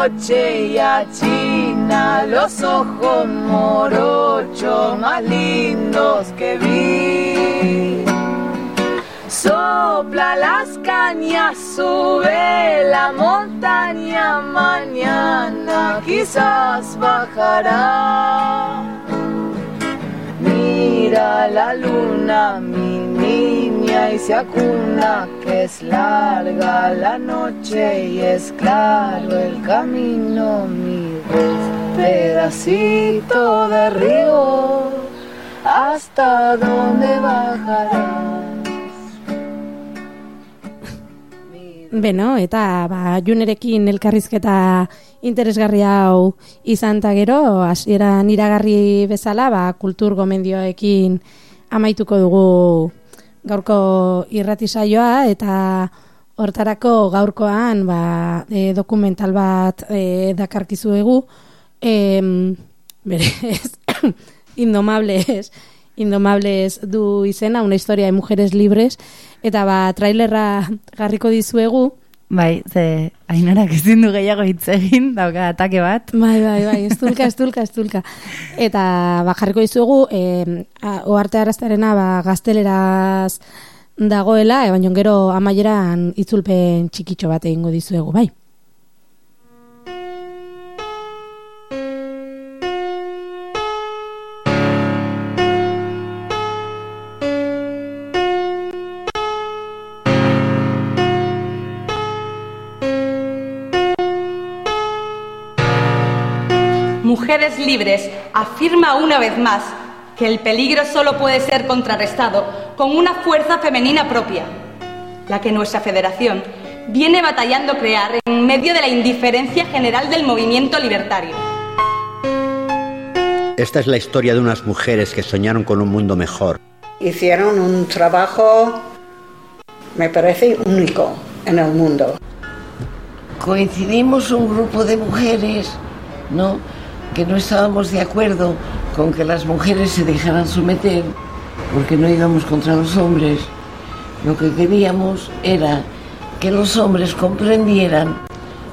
Noche y achina los ojos morochos más lindos que vi. Sopla las cañas, sube la montaña, mañana quizás bajará. Mira la luna, mi niña, y se acuna que es larga la noche y es claro el camino, mi pedacito de río, hasta dónde bajará. Beno, eta ba, junerekin elkarrizketa interesgarri hau izan gero, hasieran iragarri bezala, ba, kultur gomendioekin amaituko dugu gaurko irrati saioa eta hortarako gaurkoan ba, e, dokumental bat e, dakarkizuegu. Em, berez, indomables, indomables du izena, una historia de mujeres libres, eta ba, trailerra garriko dizuegu, Bai, ze ainarak ezin du gehiago hitz egin, dauka atake bat. Bai, bai, bai, estulka, estulka, estulka. Eta ba, jarriko dizuegu, eh, oarte arrastarena ba, gazteleraz dagoela, e, baina gero amaieran itzulpen txikitxo bat egingo dizuegu, bai. Mujeres Libres afirma una vez más que el peligro solo puede ser contrarrestado con una fuerza femenina propia, la que nuestra federación viene batallando crear en medio de la indiferencia general del movimiento libertario. Esta es la historia de unas mujeres que soñaron con un mundo mejor. Hicieron un trabajo, me parece, único en el mundo. Coincidimos un grupo de mujeres, ¿no? Que no estábamos de acuerdo con que las mujeres se dejaran someter, porque no íbamos contra los hombres. Lo que queríamos era que los hombres comprendieran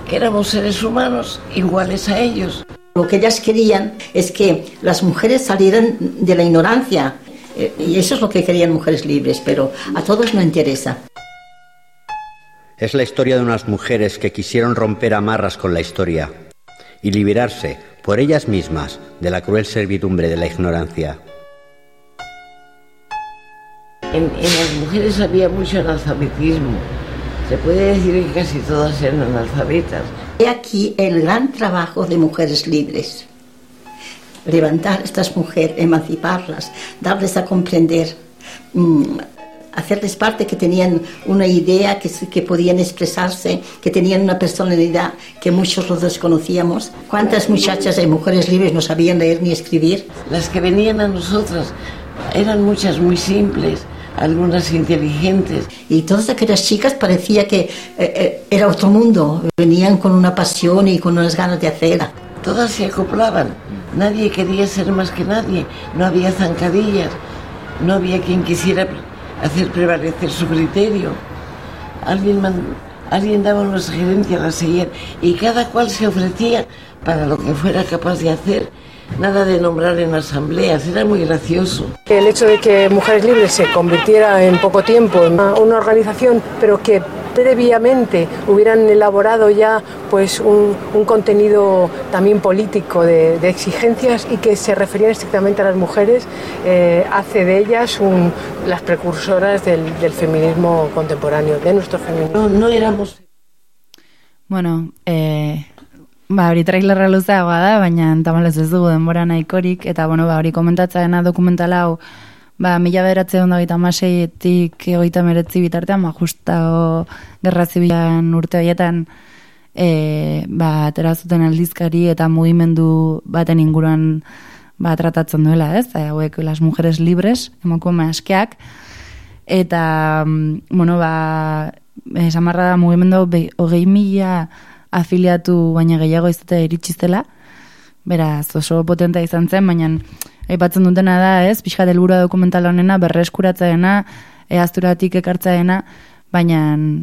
que éramos seres humanos iguales a ellos. Lo que ellas querían es que las mujeres salieran de la ignorancia. Eh, Y eso es lo que querían mujeres libres, pero a todos no interesa. Es la historia de unas mujeres que quisieron romper amarras con la historia y liberarse por ellas mismas de la cruel servidumbre de la ignorancia. En, en las mujeres había mucho analfabetismo. Se puede decir que casi todas eran analfabetas. He aquí el gran trabajo de mujeres libres. Levantar a estas mujeres, emanciparlas, darles a comprender, mm, hacerles parte que tenían una idea, que, que podían expresarse, que tenían una personalidad que muchos los desconocíamos. ¿Cuántas muchachas y mujeres libres no sabían leer ni escribir? Las que venían a nosotras eran muchas muy simples, algunas inteligentes. Y todas aquellas chicas parecía que eh, eh, era otro mundo. Venían con una pasión y con unas ganas de hacer. Todas se acoplaban. Nadie quería ser más que nadie. No había zancadillas. No había quien quisiera hacer prevalecer su criterio. Alguien, man- alguien daba una sugerencia, la seguían. Y cada cual se ofrecía para lo que fuera capaz de hacer. Nada de nombrar en asambleas. Era muy gracioso. El hecho de que Mujeres Libres se convirtiera en poco tiempo en una, organización, pero que previamente hubieran elaborado ya pues un, un contenido también político de, de exigencias y que se referían estrictamente a las mujeres, eh, hace de ellas un- las precursoras del, del feminismo contemporáneo, de nuestro feminismo. No, no éramos Bueno, e, ba, hori trailerra luzeagoa da, baina tamalez ez dugu denbora nahikorik, eta bueno, ba, hori komentatzaena dokumental hau, ba, mila beratze ondo gaita maseitik egoita meretzi bitartean, ba, justa gerra zibilan urte horietan, e, ba, atera zuten aldizkari eta mugimendu baten inguruan ba, tratatzen duela, ez? Hauek las mujeres libres, emakume askeak, eta, mm, bueno, ba, esamarra da mugimendu hogei mila afiliatu baina gehiago izatea iritsi zela, beraz oso potenta izan zen, baina aipatzen dutena da, ez, pixka delbura dokumental honena, berreskuratzaena, eazturatik ekartzaena, baina,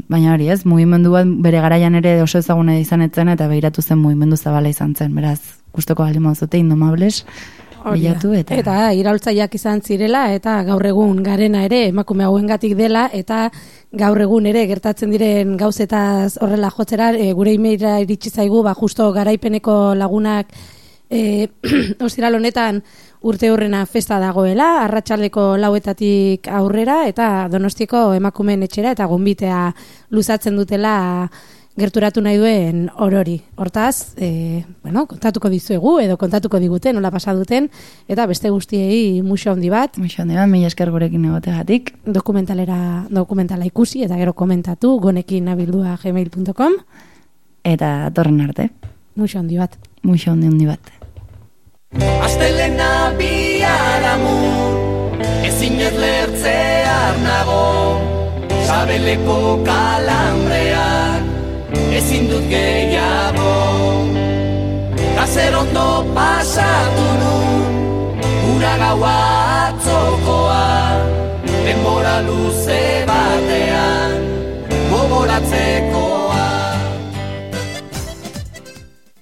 baina hori ez, mugimendu bat bere garaian ere oso ezaguna izan etzen eta behiratu zen mugimendu zabala izan zen, beraz, gustoko bali mauzute, indomables, bilatu eta... eta iraultzaileak izan zirela eta gaur egun garena ere emakume hauengatik dela eta gaur egun ere gertatzen diren gauzetaz horrela jotzera e, gure emaila iritsi zaigu ba justo garaipeneko lagunak e, ostiral honetan urte horrena festa dagoela, arratsaldeko lauetatik aurrera eta donostiko emakumeen etxera eta gonbitea luzatzen dutela gerturatu nahi duen orori. Hortaz, e, bueno, kontatuko dizuegu edo kontatuko diguten, nola pasa duten, eta beste guztiei muxo handi bat. Muxo handi bat, mila esker gurekin egotegatik. Dokumentalera, dokumentala ikusi eta gero komentatu gonekin gmail.com. Eta torren arte. Muxo handi bat. Muxo handi handi bat. Astelena biharamu Ezin ez lertzear nago Sabeleko kalambreak Ezin dut gehiago. Gazer ondo pasatu nu Ura gaua atzokoa Denbora luze batean Gogoratzeko